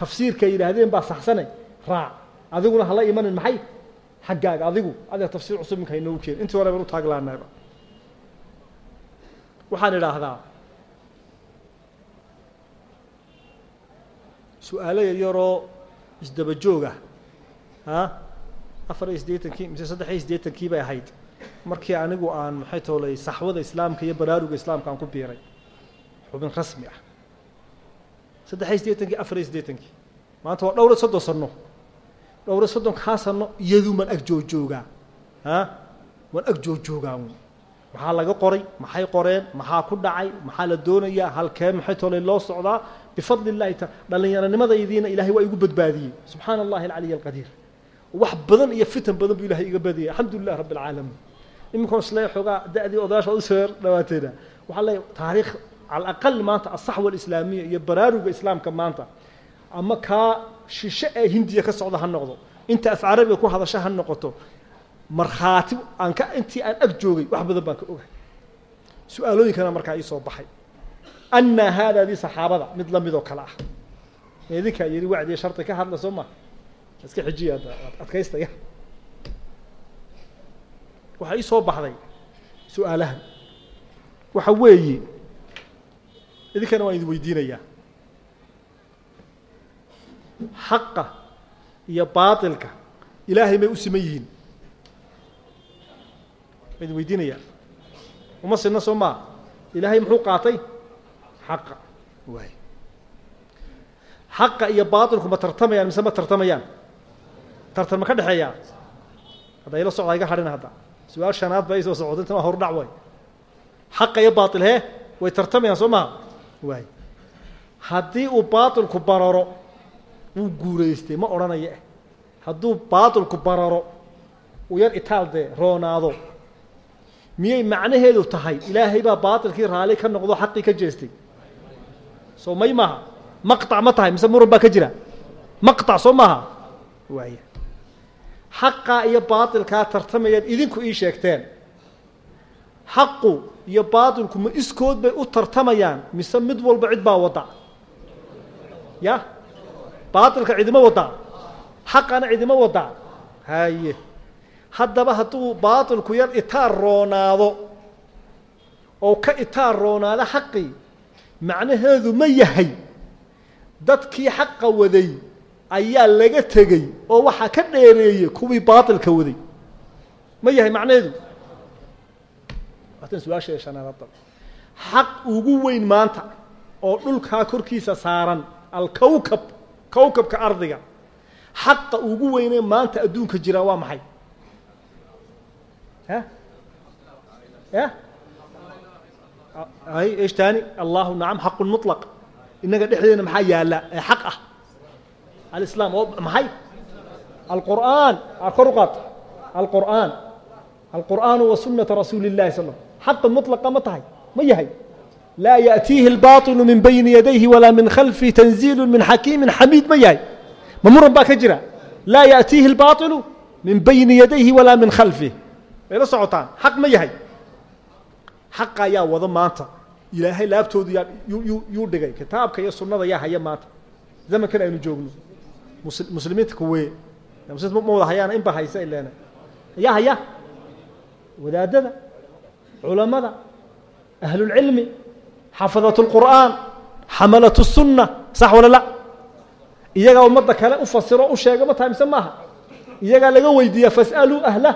Tafsiirkay yidhaahdeen baa saxsane raac. Adiguna hala imanin maxay? Xaggaaga adigu. Adeer tafsiir cusub minka inoogu keen. Intii hore ban u taaglaanayba waxaan idhaahdaa su'aalo yaryaroo isdaba jooga a afar iyo siddeetankii mise saddex iyo siddeetankii bay ahayd. Markii anigu aan maxay toolay saxwada islaamka iyo baraaruga islaamka aan ku biiray xubin rasmi ah. Saddex iyo siddeetankii afar iyo siddeetankii maanta waa dhowr iyo soddon sano. Dhowr iyo soddonkaa sano iyadu man ag joojoogaa a waan ag joojoogaa maxaa laga qoray? Maxay qoreen? Maxaa ku dhacay? Maxaa la doonayaa? Halkee maxay toolay loo socdaa? Bifadli illahi ta dhallinyaronimadaydina ilahay waa igu badbaadiyey. Subxaana allahi alcaliy alqadiir wax badan iyo fitan badan buu ilahay iga badiyay. Alxamdu lilah rabbi alcaalamiin iminkan isle xoogaa da-dii odayaasha u soo dhawaateena waxaa leeyahay taariikh cala aqal maanta asaxwa alislaamiya iyo baraaruga islaamka maanta. Ama kaa shishe ee hindiya ka socda ha noqdo. Inta af carabiga ku hadasha ha noqoto. Markhaati aan ka intii aan ag joogay wax badan baan ka ogahay. Su'aalooyinkana markaa ii soo baxay. Anna haadaadii saxaabada mid la midoo kale ah. Idinkaa yidhi wacdiya shardi ka hadla soo ma iska xijiya adkaystaya waxaa ii soo baxday su'aalahan. Waxa weeye idinkana waan idin weydiinayaa. Xaqa iyo baatilka ilaahay may u siman yihiin. Ma idin weydiinayaa. Uma sinna soo maa ilaahay muxuu qaatay? Xaqa. Waay xaqa iyo baatilku ma tartamayaan mise ma tartamayaan tartan ma ka dhexeeyaa hadda ila socdaa iga hadhina hadda. Su'aal shanaad ba isoo socota waa hordhac way. Xaqa iyo baatil hee? Way tartamayaan soo maha? Waay haddii uu baatilku bararo wuu guuraystay ma odhanaya. Eh hadduu baatilku bararo uu yar itaal dee roonaado. Miyay macnaheedu tahay? Ilaahay baa baatilkii raalli ka noqdo xaqii ka jeestay. Soo may maaha maqطac ma tahay mise muran baa ka jira? Maqطac soo maaha waaya xaqaa iyo baatilkaa tartamayaad idinku ii sheegteen. Xaqu iyo baatilku ma iskood bay u tartamayaan mise mid walba cid baa wadda ya? Baatilka cidima waddaa xaqana cidima waddaa haye haddaba hadduu baatilku yar itaar roonaado oo ka itaar roonaado xaqii macnaheedu ma yahay. Dadkii xaqa waday ayaa laga tegey oo waxaa ka dheereeyey kuwii baatilka waday. Ma yahay macnaheedu waatan su'aasheeda shanaad xaq ugu weyn maanta oo dhulkaa korkiisa saaran alkawkab kawkabka ardiga xaqa ugu weynee maanta adduunka jira waa maxay? Ha ya ay esh taani allahu nacam xaqun muطlaq innaga dhexdeena maxaa yaalla ee xaq ah alislaam oo maxay alqur'aan kor u qaad alqur'aan alqur'aanu wa sunata rasuuli اllahi sal xaqa muطlaqa ma tahay ma yahay laa yaأtiihi اlbaطilu min bayni yadayhi walaa min khalfi tanziilu min xakiimin xamiid ma yahay ma muran baa ka jira laa yaأtiihi اlbaطilu min bayni yadayhi walaa min khalfih may la socotaan xaq ma yahay xaqa ayaa wado maanta ilaahay laabtoodu yaa yuu yuu dhigay kitaabka iyo sunnada yaa haya maanta zamankan aynu joogno mus muslimiinta kuwee muslimiinta ma wada hayaana in ba haysa ileena yaa haya wadaadada culamada ahlulcilmi xafadat اlqur'aan xamalat الsunna sax wala la iyagaa ummadda kale u fasiro u sheega ma tahay mise maaha iyagaa laga weydiiya fas'aluu ahlah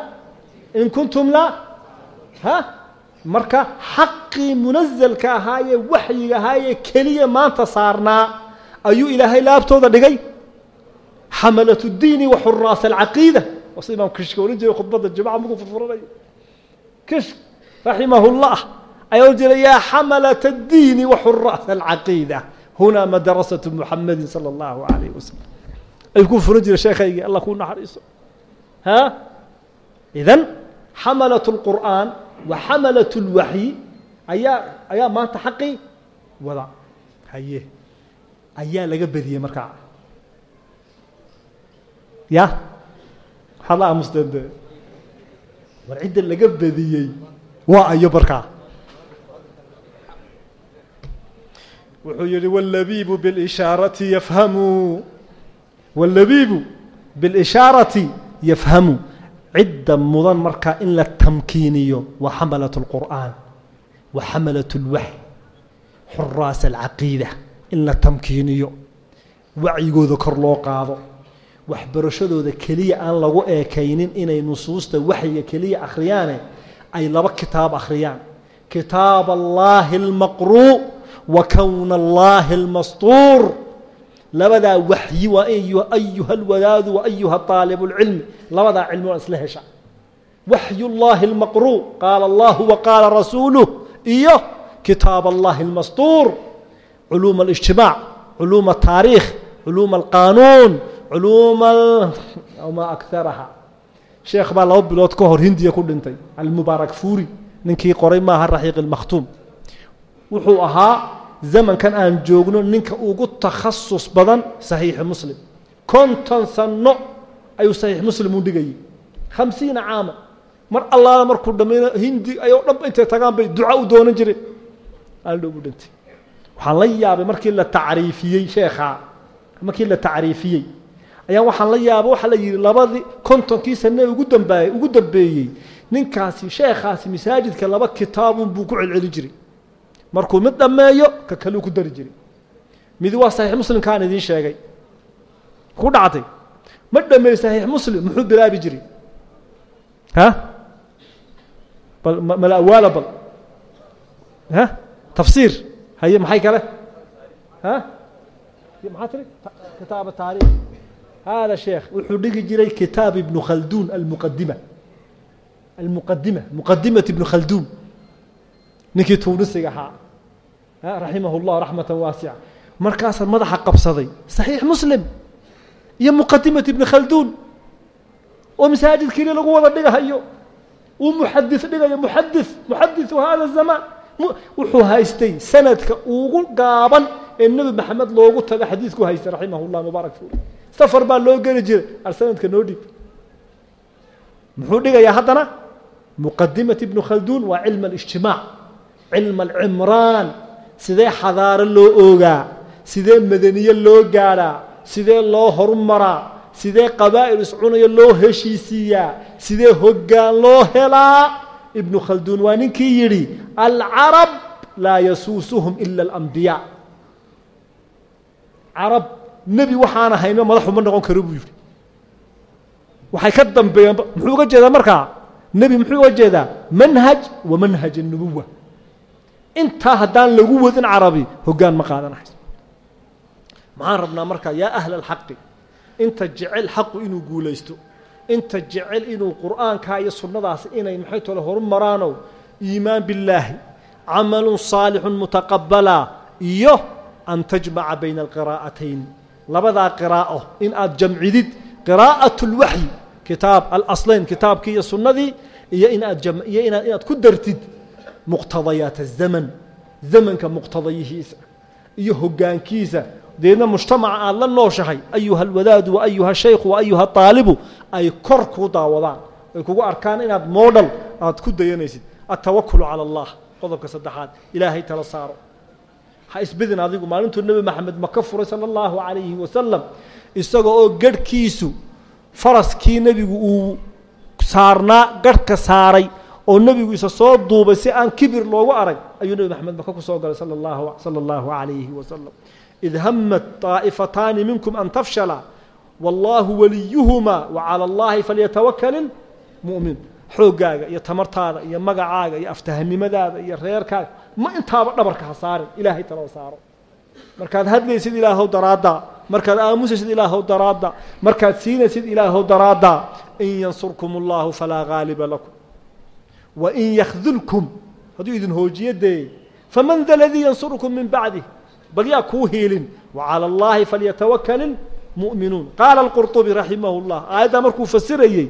in kuntum laa ha marka xaqii munazalka ahaayee waxyiga ahaayee keliya maanta saarnaa ayuu ilaahay laabtooda dhigay xamalat اdiini wa xuraas alcaqiida waa sida imaam kishka ohan jiray khudbadda jimca markuu furfuranayo kishk raximah اllah ayaa ohan jiray yaa xamalat اdiini wa xuraas alcaqiida hunaa madrasaة muxamadi salى اllahu alayh wasalam ayuu ku furan jiray sheekaygii allah kuu naxariiso ha idan xamalat اlqur'aan wa xamalat اlwaxyi ayaa ayaa maanta xaqii wada haye ayaa laga bediyey markaa ya waxaad la aamusteen de war cidda laga bediyey waa ayo markaa wuxuu yihi wاlabibu biاlishaarati yafhamu wاlabibu biاlishaarati yafhamu cidda mudan markaa in la tamkiiniyo wa xamalat اlqur'aan wa xamalat اlwaxy xuraas alcaqiida in la tamkiiniyo wacyigooda kor loo qaado waxbarashadooda keliya aan lagu eekaynin inay nusuusta waxyiga keliya akhriyaane ay laba kitaab akhriyaan kitaab allaahi اlmaqruu wa kowna allaahi اlmastuur labadaa waxyi waa in ayuha اlwadaadu wa ayuha طaalib اlcilmi labadaa cilmi waa isla hesha waxy اllahi اlmaqruu qaala allahu wa qaala rasuuluh iyo kitaab allahi اlmastuur culuum اlijtimaac culuum الtaariikh culuum alqaanuun culuum ma akaraha sheekh baa laba bilood ka hor hindiya ku dhintay almubaarak fuuri ninkii qoray maaha raxiiq اlmakhtuum wuxuu ahaa zamankan aan joogno ninka ugu takhasus badan saxiixi muslim. Konton sano ayuu saxiix muslim u dhigayay. Khamsiina caama mar allaala markuu dhammayna hindi ayoo dhanba intay tagaan bay duca u doonan jireen aldhow dhintay. Waxaan la yaabay markii la tacriifiyey sheekhaa markii la tacriifiyey ayaa waxaan la yaabay waxaa la yidhi labadii kontonkii sane ugu dambaayey ugu dambeeyey ninkaasi sheekhaasi masaajidka laba kitaabun buu ku celcelin jiray. Markuu mid dhammeeyo ka kaleu ku dari jiray. Mid waa saxiix muslimka aan idiin sheegay. Ku dhacday. Ma dhameey saxiix muslim muxuu bilaabi jiray? Ha? Bal mala awaala bal. Ha? Tafsiir? Haye maxay kale? Ha? Maxaa tiri? Kitaaba taariikh hada sheekh wuxuu dhigi jiray kitaab ibnu khalduun almuqadima almuqadima muqadimat ibnu khalduun ninkii tuunisiga ahaa raximah اllah raxmata waasica markaasaa madaxa qabsaday saxiix muslim iyo muqadimat ibni khalduun oo masaajid keliya lagu wada dhigahayo uu muxadis dhigayo muxadis muxadisu hada zamaan wuxuu haystay sanadka ugu gaaban ee nebi maxamed loogu tago xadiisku haystay raximah llah mubaarak safar baa loo geli jiray. Al sanadka noo dhib muxuu dhigayaa haddana? Muqadimat ibnu khalduun waa cilm alijtimaac cilm alcimraan. Sidee xadaaro loo oogaa? Sidee madaniye loo gaadhaa sidee loo horumaraa sidee qabaa'il iscunayo loo heshiisiiyaa? Sidee hoggaan loo helaa? Ibnu khalduun waa ninkii yidhi alcarab laa yasuusuhum ila alambiyaa carab nebi waxaan ahayno madaxu ma noqon karo buu yidhi. Waxay ka dambeeyeen muxuu uga jeedaa markaa nebi muxuu uga jeedaa manhaj wa manhaj الnubuwa intaa haddaan lagu wadin carabi hoggaan ma qaadanahays maxaan rabnaa markaa yaa ahla alxaqi inta jecel xaqu inuu guulaysto inta jecel inuu qur'aankaa iyo sunnadaas inay maxay tole horu maraanow iimaan billaahi camalun saalixun mutaqabalaa iyo an tajmaca bayna alqiraa'atayn labadaa qiraa'o in aad jamcidid qiraa'at اlwaxyi kitaab alaslayn kitaabkii iyo sunnadii iyo inaad iyo inaad inaad ku dartid muqtadayaat الzaman zamanka muqtadayihiisa iyo hoggaankiisa deedna mujtamaca aada la nooshahay ayuha alwadaadu wa ayuha shaykhu wa ayuha aalibu ay kor kuu daawadaan ay kugu arkaan inaad moodhal aad ku dayanaysid altawakulu cala allah qodobka saddexaad ilaahay tala saaro ha isbedin adigu maalintuu nebi maxamed maka furay sala allahu calayhi wasalam isaga oo garhkiisu faraskii nebigu uu saarnaa garhka saaray oo nebigu isa soo duubay si aan kibir loogu arag ayuu nebi maxamed maka ku soo galay sala allahu sala allahu calayhi wasalam id hamat طaa'ifataani minkum an tafshala wallaahu waliyuhumaa wa cala allahi falyatawakal ilmu'min xooggaaga iyo tamartaada iyo magacaaga iyo aftahanimadaada iyo reerkaaga ma intaaba dhabarka ha saarin ilaahay tala saaro markaad hadlaysid ilaahow daraadda markaad aamusaysid ilaahow daraadda markaad siinaysid ilaahow daraadda in yansurkum allahu falaa gaaliba lakum wain yakdulkum hadduu idin hoojiyo dee faman da ladii yansurukum min bacdih bal yaa kuu hiilin wacalى اllahi falyatawakal اlmu'minuun qaala اlqurطubi raximah اllah aayaddaa markuu fasirayey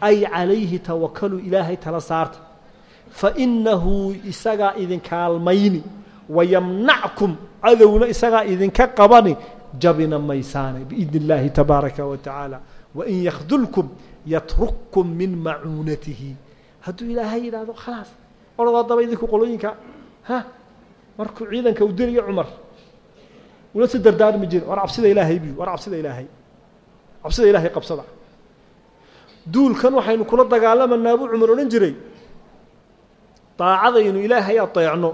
ay calayhi tawakalu ilaahay tala saarta fainahu isagaa idin kaalmayni wayamnackum cadowna isagaa idinka qabani jabina maysaane biidn اllahi tabaaraka wa tacaala wain yakdulkum yatrukkum min macuunatihi hadduu ilaahay yidhahdo khalaas orod daba idinku qolooyinka ha markuu ciidanka u diriyo cumar ula si dardaarmi jire war cabsida ilaahay bu war cabsida ilaahay cabsida ilaahay qabsada duulkan waxaynu kula dagaalamanaa buu cumar odhan jiray daacadaynu ilaahay adeecno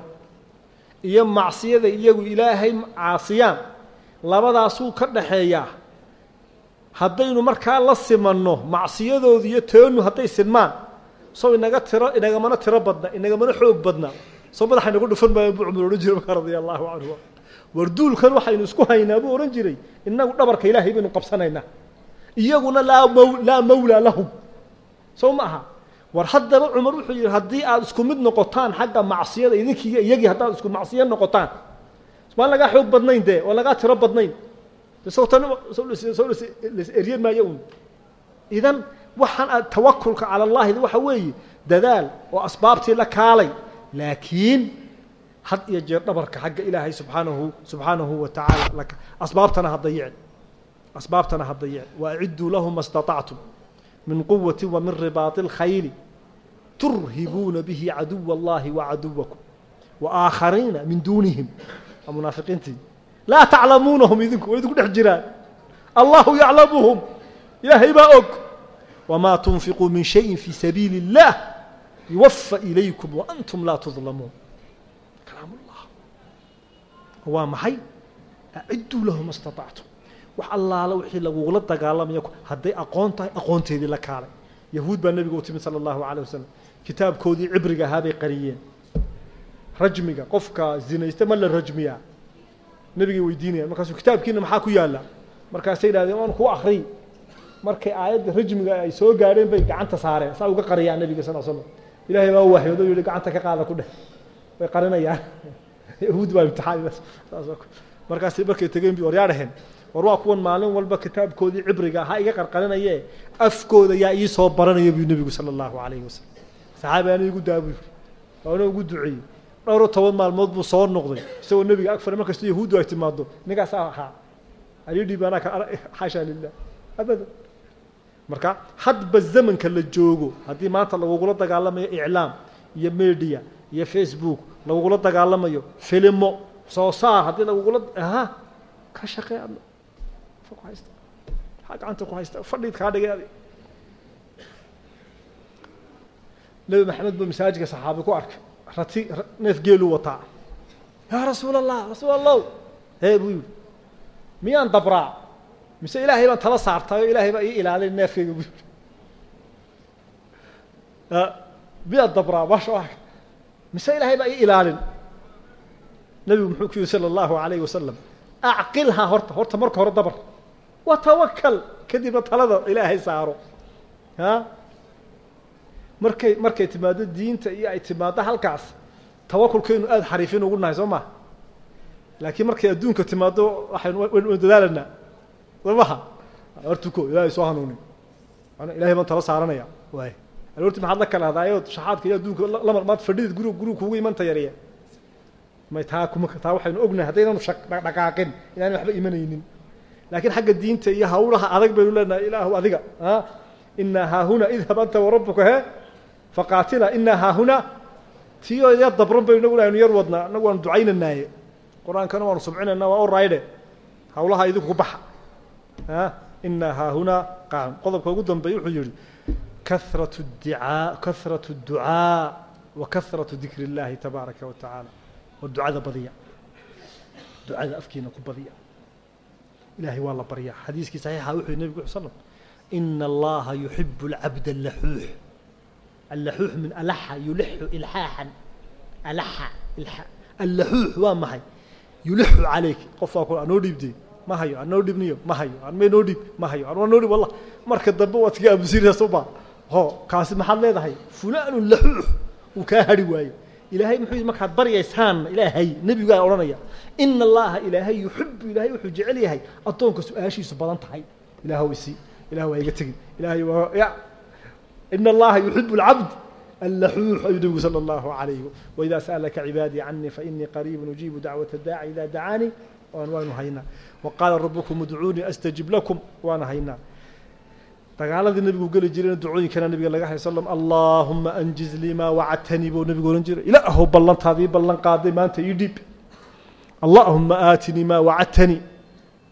iyo macsiyada iyagu ilaahay caasiyaan. Labadaasuu ka dhaxeeyaa haddaynu markaa la simanno macsiyadoodu iyo toonu hadday sinmaan sow inaga tiro inagamana tiro badna inagamana xoog badna. Soo madaxa inagu dhufan maayo buu cumar odhan jiray markaa radia allahu canhu. War duulkan waxaynu isku haynaa buu odhan jiray. Inagu dhabarka ilaahay baynu qabsanaynaa. Iyaguna laa maw laa mawlaa lahum. Soo ma aha war haddaba cumar wuxuu yidhi haddii aada isku mid noqotaan xagga macsiyada idinkiiyo iyagii haddaad isku macsiyo noqotaan maan lagaa xoog badnayn dee oo lagaa tiro badnayn. Eryan maayo un idan waxaan aad tawakulka cala allahi waxa weeye dadaal oo asbaabtii la kaalay laakiin had iyo jeer dhabarka xagga ilaahay subxaanahu subxaanahu wa tacaala asbaabtana ha asbaabtana ha dayicin waacidduu lahu ma min quwati wa min ribaati اlkhayli turhibuuna bihi caduwa اllahi wa caduwakum wa aakhariina min duunihim waa munaafiqiintii laa taclamuunahum idinku way idinku dhex jiraan allahu yaclamuhum ilaahay baa og wamaa tunfiquu min shayin fii sabiili اllah yuwafa ilaykum waantum laa tudlamuun kalaam ullah waa maxay acidduu lahu ma staطactum wax allaala wixii lagugula dagaalamaya hadday aqoon tahay aqoonteedii la kaalay. Yahuud baa nebiga u timid sala allahu calay wasalam kitaabkoodii cibriga ahaa bay qariyeen. Rajmiga qofka zinaysta ma la rajmiyaa nebigay weydiinayaan markaasuu kitaabkiina maxaa ku yaalla markaasay yidhahdeen waan kuu akriy markay aayadda rajmiga ay soo gaadheen bay gacanta saareen. Saa uga qariyaan nebiga sal slam ilahay baa waxyoodo yihi gacanta ka qaada ku dheh. Way qarinayaan. Yahuud baa imtixaan markaas markay tegeen bi waryaa dhaheen war waa kuwan maalin walba kitaabkoodii cibriga ahaa iga qarqarinaye afkooda yaa ii soo baranaya buu nebigu sala allahu calayhi wasalam saxaabi ana igu daabuy waana ugu duceeyey. Dhowro toban maalmood buu soo noqday. Isagoo nebiga ag faray markasta yahuuddu ay timaado ninkaasaa ahaa. Alidhiib anaa ka xaasha lilah abadan. Marka hadba zamanka la joogo haddii maanta lagugula dagaalamayo iclaam iyo media iyo facebook lagugula dagaalamayo filimo soo saar haddii lagugula aha ka shaqee adna ku haysta maxaa gacanta ku haysta fadhiid kaa dhigay adi nebi maxamed buu masaajidka saxaabi ku arkay rati neef geeluu wataa yaa rasuul allah rasuul allow hee buu yihi miyaan dabraa mise ilaahay baan tala saartay oo ilaahay baa ii ilaalin neefkayga buu yihi miyaan dabraa masha wa mise ilaahay baa ii ilaalin nebigu muxuu ku yihi sala allahu alayhi wasalam acqilhaa horta horta marka hore dabar wa tawakal kadibna talada ilaahay saaro. A markay markay timaado diinta iyo ay timaado halkaas tawakulkaynu aada xariifin ugu nahay soo laakiin markay adduunka timaado waxaynu dadaalanaa soo maha hortuko ilaahay soo hanuunin. Ilahay baan tala saaranaya. Waay alorti maxaad la kala hadaayood shaxaadka adduunka lamar maad fadhidid guri guriga kuugu imanta yareya may taa kuma taa waxaynu ognahay haddaynanu shaq dhaqaaqin inaanay waxba imanaynin laakiin xagga diinta iyo hawlaha adag baynu leenahay ilaahu adiga inaa haahuna idhab anta warabuka he? Faqaatila inaa haahuna tiyo yar dabran baynu inaguna yar wadnaa inagu waanu ducaynanaaye qur'aankana subcinayna waa orayde hawlaha idinku ku baxa inaa haahuna qaan. Qodobka ugu dambeeya wuxuu yihi kahrat dicaa kahrat اducaa wa kahratu dikr tabaaraka wa tacaala. Oo ducada badiya. Ducada afkiina ku ilahay waa la baryaa. Xadiiskii saxiixa wuxuu yihi nebigu uu slam ina allaha yuxibu اlcabd اlaxuux allaxuux min alaxa yulixu ilxaaxan. Alaxa allaxuux waa maxay? Yulixu calayk. Qof waa ku anoo dhiibdee ma hayo anoo dhibniyo ma hayo an may noo dhiib ma hayo waa noo dhib. Wallah marka dambe waad kaga abusirasuba ho kaasi maxaad leedahay? Fulaanu laxuux uu kaa hari waayo ilaahay muxuu yidhi markaad baryaysaan ilaahay nebigaa odhanaya ina allaha ilaahay yuxibu ilaahay wuxuu jecel yahay addoonka su'aashiisu badan tahay. Ilaahw isi ilah waa iga tegin ilahay waa ina allaha yuxibu alcabd allaxuux ayuu nebigu sala allahu alayh waidaa sa'alaka cibaadii canii fainii qariibun ujiibu dacwata daaci idaa dacaanii waan waanu haynaa. Wa qaala rabukum udcuunii astajib lakum waana haynaa dagaaladii nabigu geli jirayna ducooyinkana nabiga laga hay slam allaahuma anjiz lii maa wacadtanii buu nabigu ohan jiray. Ilaahow ballantaadii ballan qaaday maanta ii dhiib allaahuma aatinii maa wacadtanii.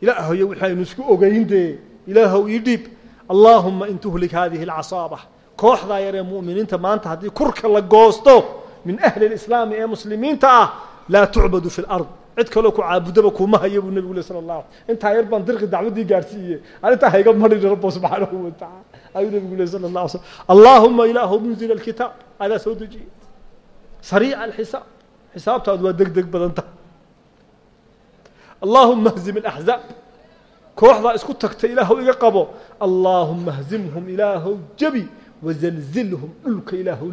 Ilaahoyo wixii aynu isku ogeyn dee ilaahow ii dhiib allaahuma in tuhlik hadihi alcasaaba kooxdaa yaree mu'miniinta maanta haddii kurka la goosto min ahli lislaami ee muslimiinta ah laa tucbadu fi lard cid kaloo ku caabudaba kuma hayo buu nebigu le sala allah intaa yar baan dirqi dacwaddii gaadhsiiyey arintaa hayga marin rabbo subxaanahu watacaala ayuu nebigu le sala allah slam allaahuma ilaahu munzil alkitaab. Adaa soo dejiyey sariica alxisaab. Xisaabtaadu waa deg deg badan tahay. Allaahuma hzim alaxzaab kooxdaa isku tagtay ilaahow iga qabo. Allaahuma hzimhum ilaahow jabi wazalzilhum dhulka ilaahow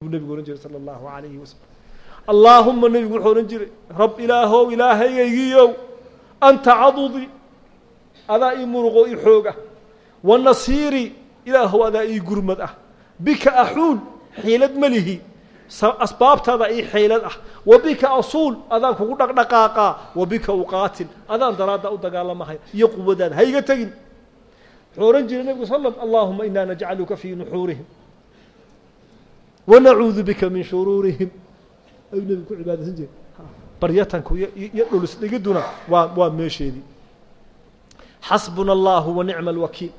buu nebigu ohan jiray sala allahu alayhi wasalam allaahuma nebigu wuxuu odhan jiray rab ilaahow ilaahayaygiiyow anta cadudi adaa ii muruqo ii xooga. Wa nasiiri ilaahow adaa ii gurmad ah. Bika axuul xiilad melihi asbaabtaada ii xiilad ah. Wa bika asuul adaan kugu dhaqdhaqaaqaa. Wa bika uqaatil adaan daraadda u dagaalamahay iyo quwadaada ha iga tegin. Wuxuu odhan jiray nebigu sal slam allaahuma inaa najcaluka fii nuxuurihim wanacuudu bika min shuruurihim ayuu nebigu ku cibaadaysan jiray. Baryatanku iyo dhulisdhigiduna waa waa meesheedii. Xasbuna allahu wa nicma alwakiil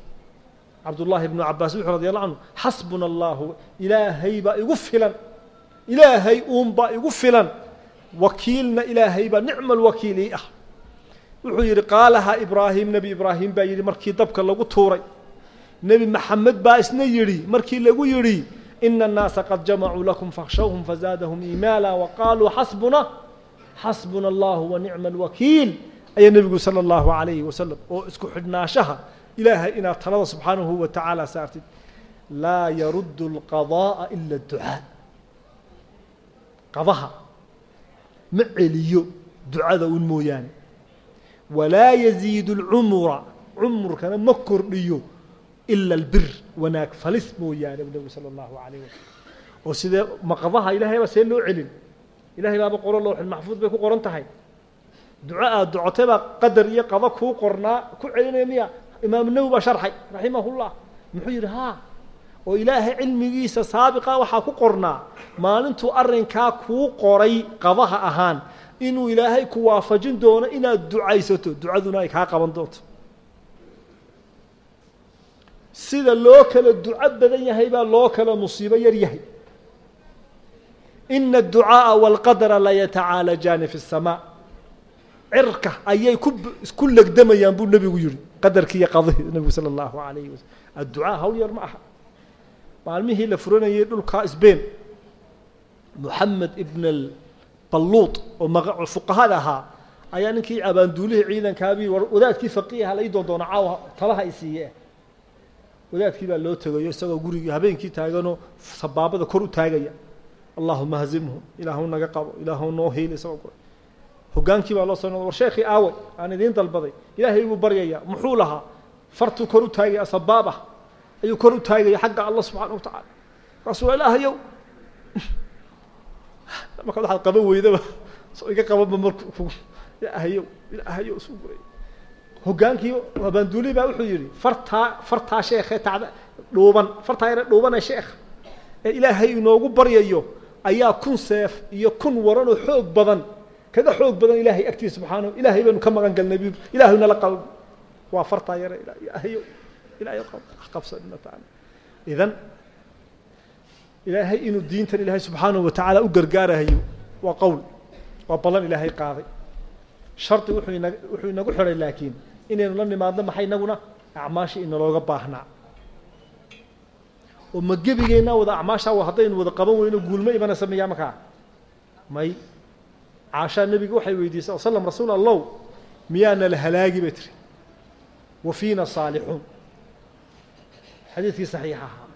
cabdullaahi ibnu cabaas wuxuu radi allahu canhu xasbuna allahu ilaahay baa igu filan. Ilaahay uunbaa igu filan. Wakiilna ilaahay baa nicma alwakiil ii ah. Wuxuu yidhi qaalaha ibraahim nebi ibraahim baa yidhi markii dabka lagu tuuray. Nebi maxamed baa isna yidhi markii lagu yidhi ina الnaasa qad jamacuu lakum fakhshawhum fazaadahum iimaala waqaaluu xasbuna xasbuna allahu wa nicma alwakiil ayaa nebigu sala allahu alayhi wasalam oo isku xidhnaashaha ilaahay inaad talada subxaanahu wa tacaala saartid laa yaruddu اlqada'a ila اducaa qadaha ma celiyo ducada un mooyaane walaa yaziidu اlcumura cumurkana ma kordhiyo ila albir wanaag falis mooyaane bu nebigu sala allahu alayh wasalam oo sidee maqadaha ilahay baa see loo celin ilahay baaba qoro lowxil maxfuud bay ku qoran tahay duco aad ducotay baa qadar iyo qado kuu qornaa ku celinaya miya imaamu nawi baa sharxay raximahullah muxuu yidhi haa oo ilaahay cilmigiisa saabiqa waxaa ku qornaa maalintuu arrinkaa kuu qoray qadaha ahaan inuu ilaahay ku waafajin doono inaad ducaysato ducaduna ay kaa qaban doonto sida loo kala duco badan yahay baa loo kala musiibo yar yahay ina adducaaءa wاlqadra layatacaalajaani fi الsamaa cirka ayay ku isku legdamayaan buu nebigu yihi qadarkii iyo qadihii nebigu salى اllahu alayhi wasalam adducaa hawl yar ma aha maalmihii la furanayay dhulkaa sbain moxamed ibn balluud oo ma fuqahada ahaa ayaa ninkii abaanduulihii ciidankaabi wadaadkii faqiiha la ii doon doona caawa talaha i siiye wadaadkii baa loo tegayo isagoo gurigii habeenkii taaganoo sabaabada kor u taagaya. Allahuma hazimhum. Ilaahu naga qabo. Ilaahu noo hiil isagoo kor. Hogaankii baa loo soo war sheekii aaway aan idiin dalbaday. Ilaahay buu baryayaa. Muxuu lahaa? Fartuu kor u taagaya sabaabah ayuu kor u taagaya xagga allah subxaana wa tacaala markaasuu ilaahayow markaad waxaad qaban weydaba soo iga qabanba marku ilaahayo ilaahayo isu guray hoggaankii abaanduuli baa wuxuu yidhi fartaa fartaa sheekhe tacda dhuuban fartaa yare dhuuban ee sheekh ee ilaahay inoogu baryayo ayaa kun seef iyo kun waran oo xoog badan kaga xoog badan ilaahay agtiisa subxaanahu ilaahay baynu ka magan galnay ilaahay nala qabo waa fartaa yare ilaahayo ilaahay qabsadna taala idan ilaahay inuu diintan ilaahay subxaanahu watacaala u gargaarahayo waa qowl waa ballan ilaahay qaaday. Shardi wuxuu inagu xidhay laakiin inaynu la nimaadno maxay inaguna acmaashii inalooga baahnaa oo ma gebigeennaa wada acmaashaa haddaynu wada qaban weyno guulma imana sameeyaa markaa may. Caashaa nebiga waxay weydiisay slam rasuul allow miyaana la halaagi? bay tiri wa fiina saalixuun. Xadiidkii saxiixa ahaa.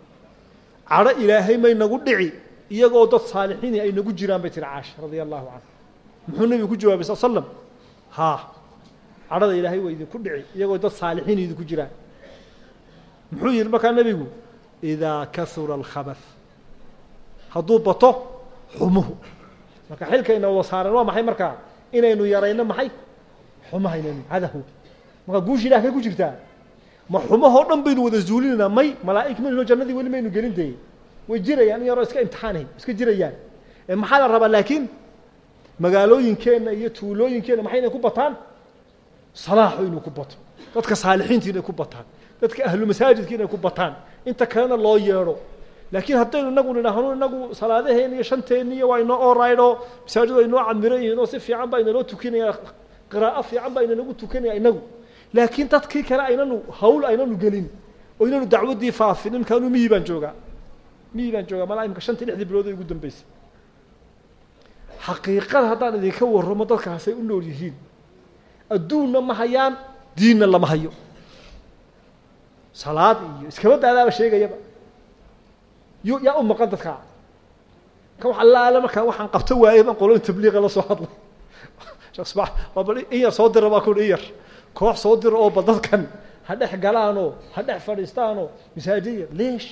Cadho ilaahay may nagu dhici iyagoo dad saalixiini ay nagu jiraan bay tiri caasha radia allahu canha muxuu nebigu ku jawaabay sal slam haa cadhada ilaahay waa idinku dhici iyagoo dad saalixiin idinku jiraan muxuu yihi markaa nebigu? Idaa kasura alkhabath. Hadduu bato xumuhu. Marka xilkayna wada saareen waa maxay markaa? Inaynu yarayno maxay? Xumahaynaynu cadahu. Markaa guusha ilah kay ku jirtaa. Ma xumahoo dhan baynu wada zuulinaynaa may malaa'ig mayno jannadii weli maynu gelin dee. Way jirayaan yaroo iska imtixaanay iska jirayaan. Ee maxaa la rabaa? Laakiin magaalooyinkeenna iyo tuulooyinkeenna maxay inay ku bataan salaaxu inuu ku bato dadka saalixiinta inay ku bataan dadka ahlu masaajidka inay ku bataan inta kalena loo yeedho laakiin haddaynu inagu nidhaahno inagu salaadaheen iyo shanteeni iyo waa inoo oraydho masaajidu ay noo camiran yihiin oo si fiican baa inaloo tukanaya qiraa'o fiican baa inanagu tukanaya inagu laakiin dadkii kale aynanu hawl aynanu gelin oo inaynu dacwaddii faafin imkaanu miyi baan joogaa miyi baan joogaa malaa imka shantii lixdii bilood ee ugu dambeysay xaqiiqada haddaan idinka warramo dadkaasay u nool yihiin adduunna ma hayaan diinna lama hayo. Salaad iyo iskaba daadaaba sheegayaba. Yo yaa u maqan dadkaa ka wax allaale markaa waxaan qabto waaye baan qolon tabliiqa la soo hadlay. Sheekh bal in yar soo dira baa kun in yar. Koox soo dira oo bal dadkan ha dhex galaanoo ha dhex fadhiistaanoo masaajida leesh.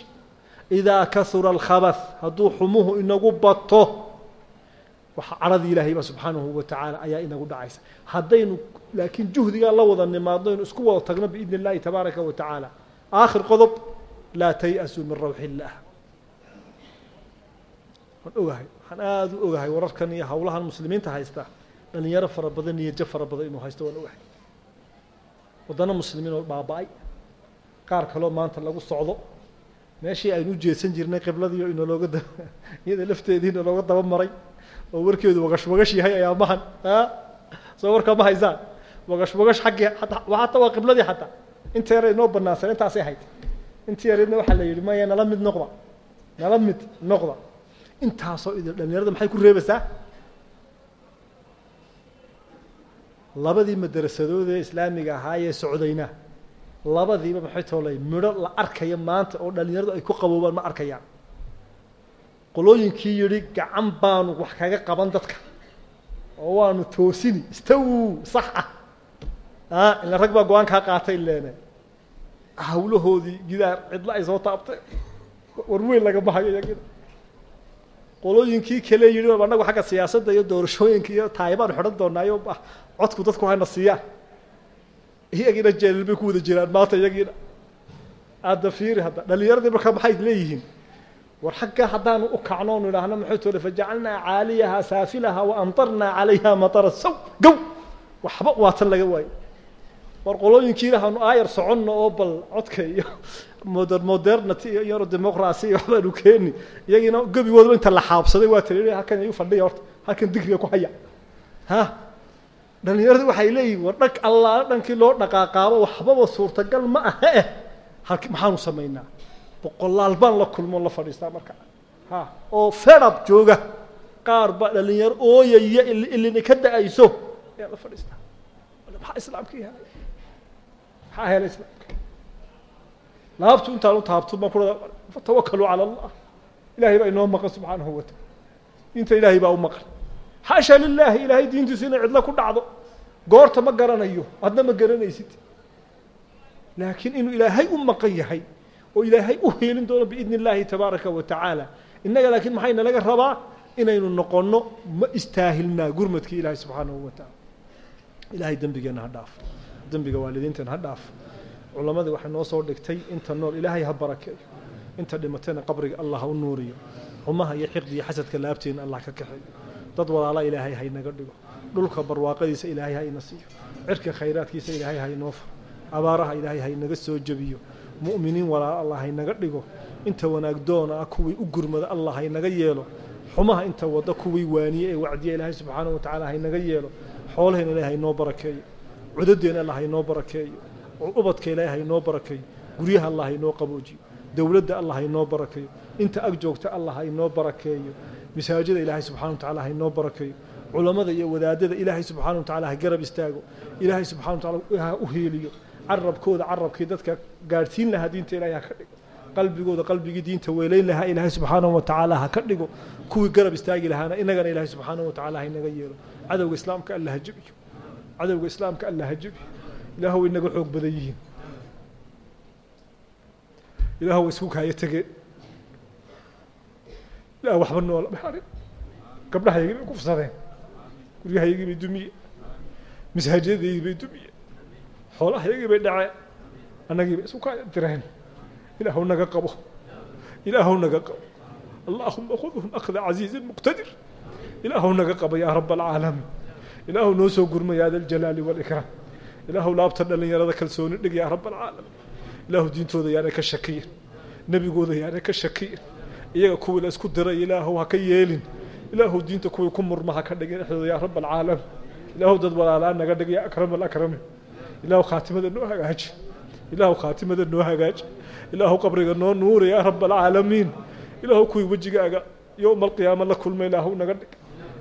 Idaa kasura alkhabath hadduu xumuhu inagu bato waxa cadhadii ilaahay ba subxaanahu watacaala ayaa inagu dhacaysa. Haddaynu laakiin juhdigaa la wada nimaadno aynu isku wada tagno biidn اllahi tabaaraka wa tacaala. Aakhir qodob laa tay-asuu min rawxi illaah waan ogahay waxaan aada u ogahay wararkan iyo hawlahan muslimiinta haysta dhalinyaro fara badan niyajo fara badan inuu haysto waan ogahay. Waddano muslimiin oo baaba-ay qaar kaloo maanta lagu socdo. Meeshii aynu u jeedsan jirnay qibladiio inalooga da iyada lafteedii inalooga daba maray. Oo warkeedu wagash wagash yahay ayaamahan a soo warkaa ma haysaan wagash wagash xaggii ata hataa waa qibladii xataa inta yara inoo banaansan intaasay hayd intii yareedna waxaa la yidhi maya nala mid noqda. Nala mid noqda. Intaasoo idin dhalinyarada maxay ku reebaysaa? Labadii madarasadood ee islaamiga ahaa ee socdayna labadiiba maxay toolay midho la arkaya maanta oo dhalinyaradu ay ku qaboobaan ma arkayaan. Qolooyinkii yidhi gacan baanu wax kaga qaban dadka. Oo waanu toosini. Istaw sax ah ila rag baa go'aan qaatay leene. Hawlahoodii gidaar cidlo ay soo taabtay. War weyn lagama hayo iyagina qolooyinkii kale yidhi anagu xagga siyaasadda iyo doorashooyinka iyo taay baanu xidhan doonaayo codku dadku hayna siiyaan iyagiina jeelal bay ku wada jiraan maanta iyagiina. Aadda fiiri hadda dhalinyaradii markaa maxay leeyihiin? War xagga haddaanu u kacno onu idhaahno maxay tole fajacalnaa caaliyahaa saafilaha wa amtarnaa calayha matara saw. Gow waxba waa tan laga waayo war qolooyinkiina hanu aayar soconno oo bal codka iyo moder modernity iyo iyaro democracy iyo waxbaanu keeni iyagiina gebigoodaba inta la xaabsaday waa tali halkan igu fadhiya horta. Halkan digriga ku haya. Ha? Dhalinyaradu waxay leeyihiin war dhag allaale dhankii loo dhaqaaqaabo waxbaba suurtagal ma aha eh. Halki maxaanu samaynaa? Boqolaal baan la kulmo la fadhiistaa marka. Ha? Oo ferab jooga. Qaar ba dhalinyaro ooyaya ilina ka da'ayso. Ayaa la fadhiistaa. Maxaa islaamkii helay maxaa helay islaamka laabtu intaan u taabto baan ku fatawakalu cala allah. Ilahay baa inoo maqan subxaanahu wataala diinta ilaahay baa u maqan. Xaasha lilahi ilaahay diintiisu inay cidlo ku dhacdo. Goorta ma garanayo adna ma garanaysid laakiin inuu ilaahay u maqan yahay oo ilaahay u heelin doono biidn اllahi tabaaraka wa tacaala innaga laakiin maxay nalaga rabaa? Inaynu noqonno ma istaahilnaa gurmadkii ilaahay subxaanahu wa tacaala ilaahay dembigeenna ha dhaafo dembiga waalidiinteena ha dhaafo culammadii waxay noo soo dhigtay inta nool ilaahay ha barakeeyo inta dhimatayna qabriga allah ha u nuuriyo xumaha iyo xiqdi iyo xasadka laabteena allah ka kaxeeyo dad walaala ilaahay ha inaga dhigo dhulka barwaaqadiisa ilaahay ha ina siiyo cirka khayraadkiisa ilaahay ha inoo furo abaaraha ilaahay ha inaga soo jebiyo mu'miniin walaala allah ha inaga dhigo inta wanaag doona ah kuwii u gurmada allah ha inaga yeelo xumaha inta wadda kuwii waaniye ee wacdiya ilaahay subxaanahu wa tacaala ha inaga yeelo xoolaheena ilaahay ha inoo barakeeyo cudadeena allah inoo barakeeyo ubadka ilaahay ha inoo barakeeyo guryaha allah inoo qaboojiyo dowladda allah ha inoo barakeeyo inta ag joogta allah ha inoo barakeeyo masaajida ilaahay subxana wa tacala ha barakeeyo culammada iyo wadaadada ilaahay subxana wa tacala ha garab istaago ilaahay subxana wa tacala ha u heeliyo carabkooda carabkii dadka gaadhsiin lahaa diinta ilaahay ha ka dhigo qalbigooda qalbigii diinta weelayn lahaa ilaahay subxaanahu wa tacaala ha ka dhigo kuwii garab istaagi lahaana inagana ilaahay subxaanahu wa tacala ha inaga yeelo cadowga islaamka alla ha jebiyo cadowga islaamka alla ha jebiyo ilaahu way inaga xoog badan yihiin. Ilaahu way isku kaaya tegeen ilaah waxba noola dhaxarin gabdhahaygii bay kufsadeen guryahaygii bay dumiyeen masaajidadaygii bay dumiyeen xoolahaygii bay dhaceen. Annagii bay isku kaaya direen. Ilaahu naga qabo. Ilaahu naga qabo. Allahuma khudhum akhda casiizin muqtadir. Ilaahu naga qabo yaa rab alcaalamiin ilaahu noo soo gurma yaa da aljalaali waalikraam ilaahu laabta dhallinyarada kalsooni dhig yaa rab alcaalamiin ilaahu diintooda yaanay ka shakiyin. Nebigooda yaanay ka shakiyin. Iyaga kuwii la isku diray ilaahu ha ka yeelin. Ilaahu diinta kuwii ku murma ha ka dhigin dhexdooda yaa rab alcaalamiin ilaahu dad walaalaa naga dhig yaa akram alakramin ilaahu khaatimada noo hagaaji. Ilaahu khaatimada noo hagaaji. Ilaahu qabriga noo nuuri yaa rab alcaalamiin ilaahu kuwii wejigaaga yowma alqiyaama la kulma ilaahu naga dhig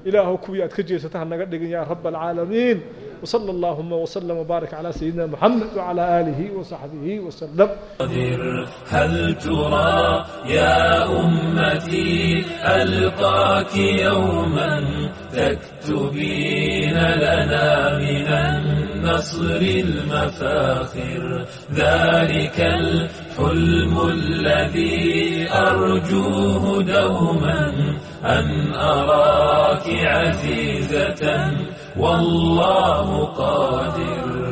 ilaahu kuwii aad ka jeesata ha naga dhigin yaa rab alcaalamiin وصلى اللهم وسلم وبارك على سيدنا محمد وعلى آله وصحبه وسلم هل ترى يا أمتي ألقاك يوما تكتبين لنا من النصر المفاخر ذلك الحلم الذي أرجوه دوما أن أراك عزيزة والله قادر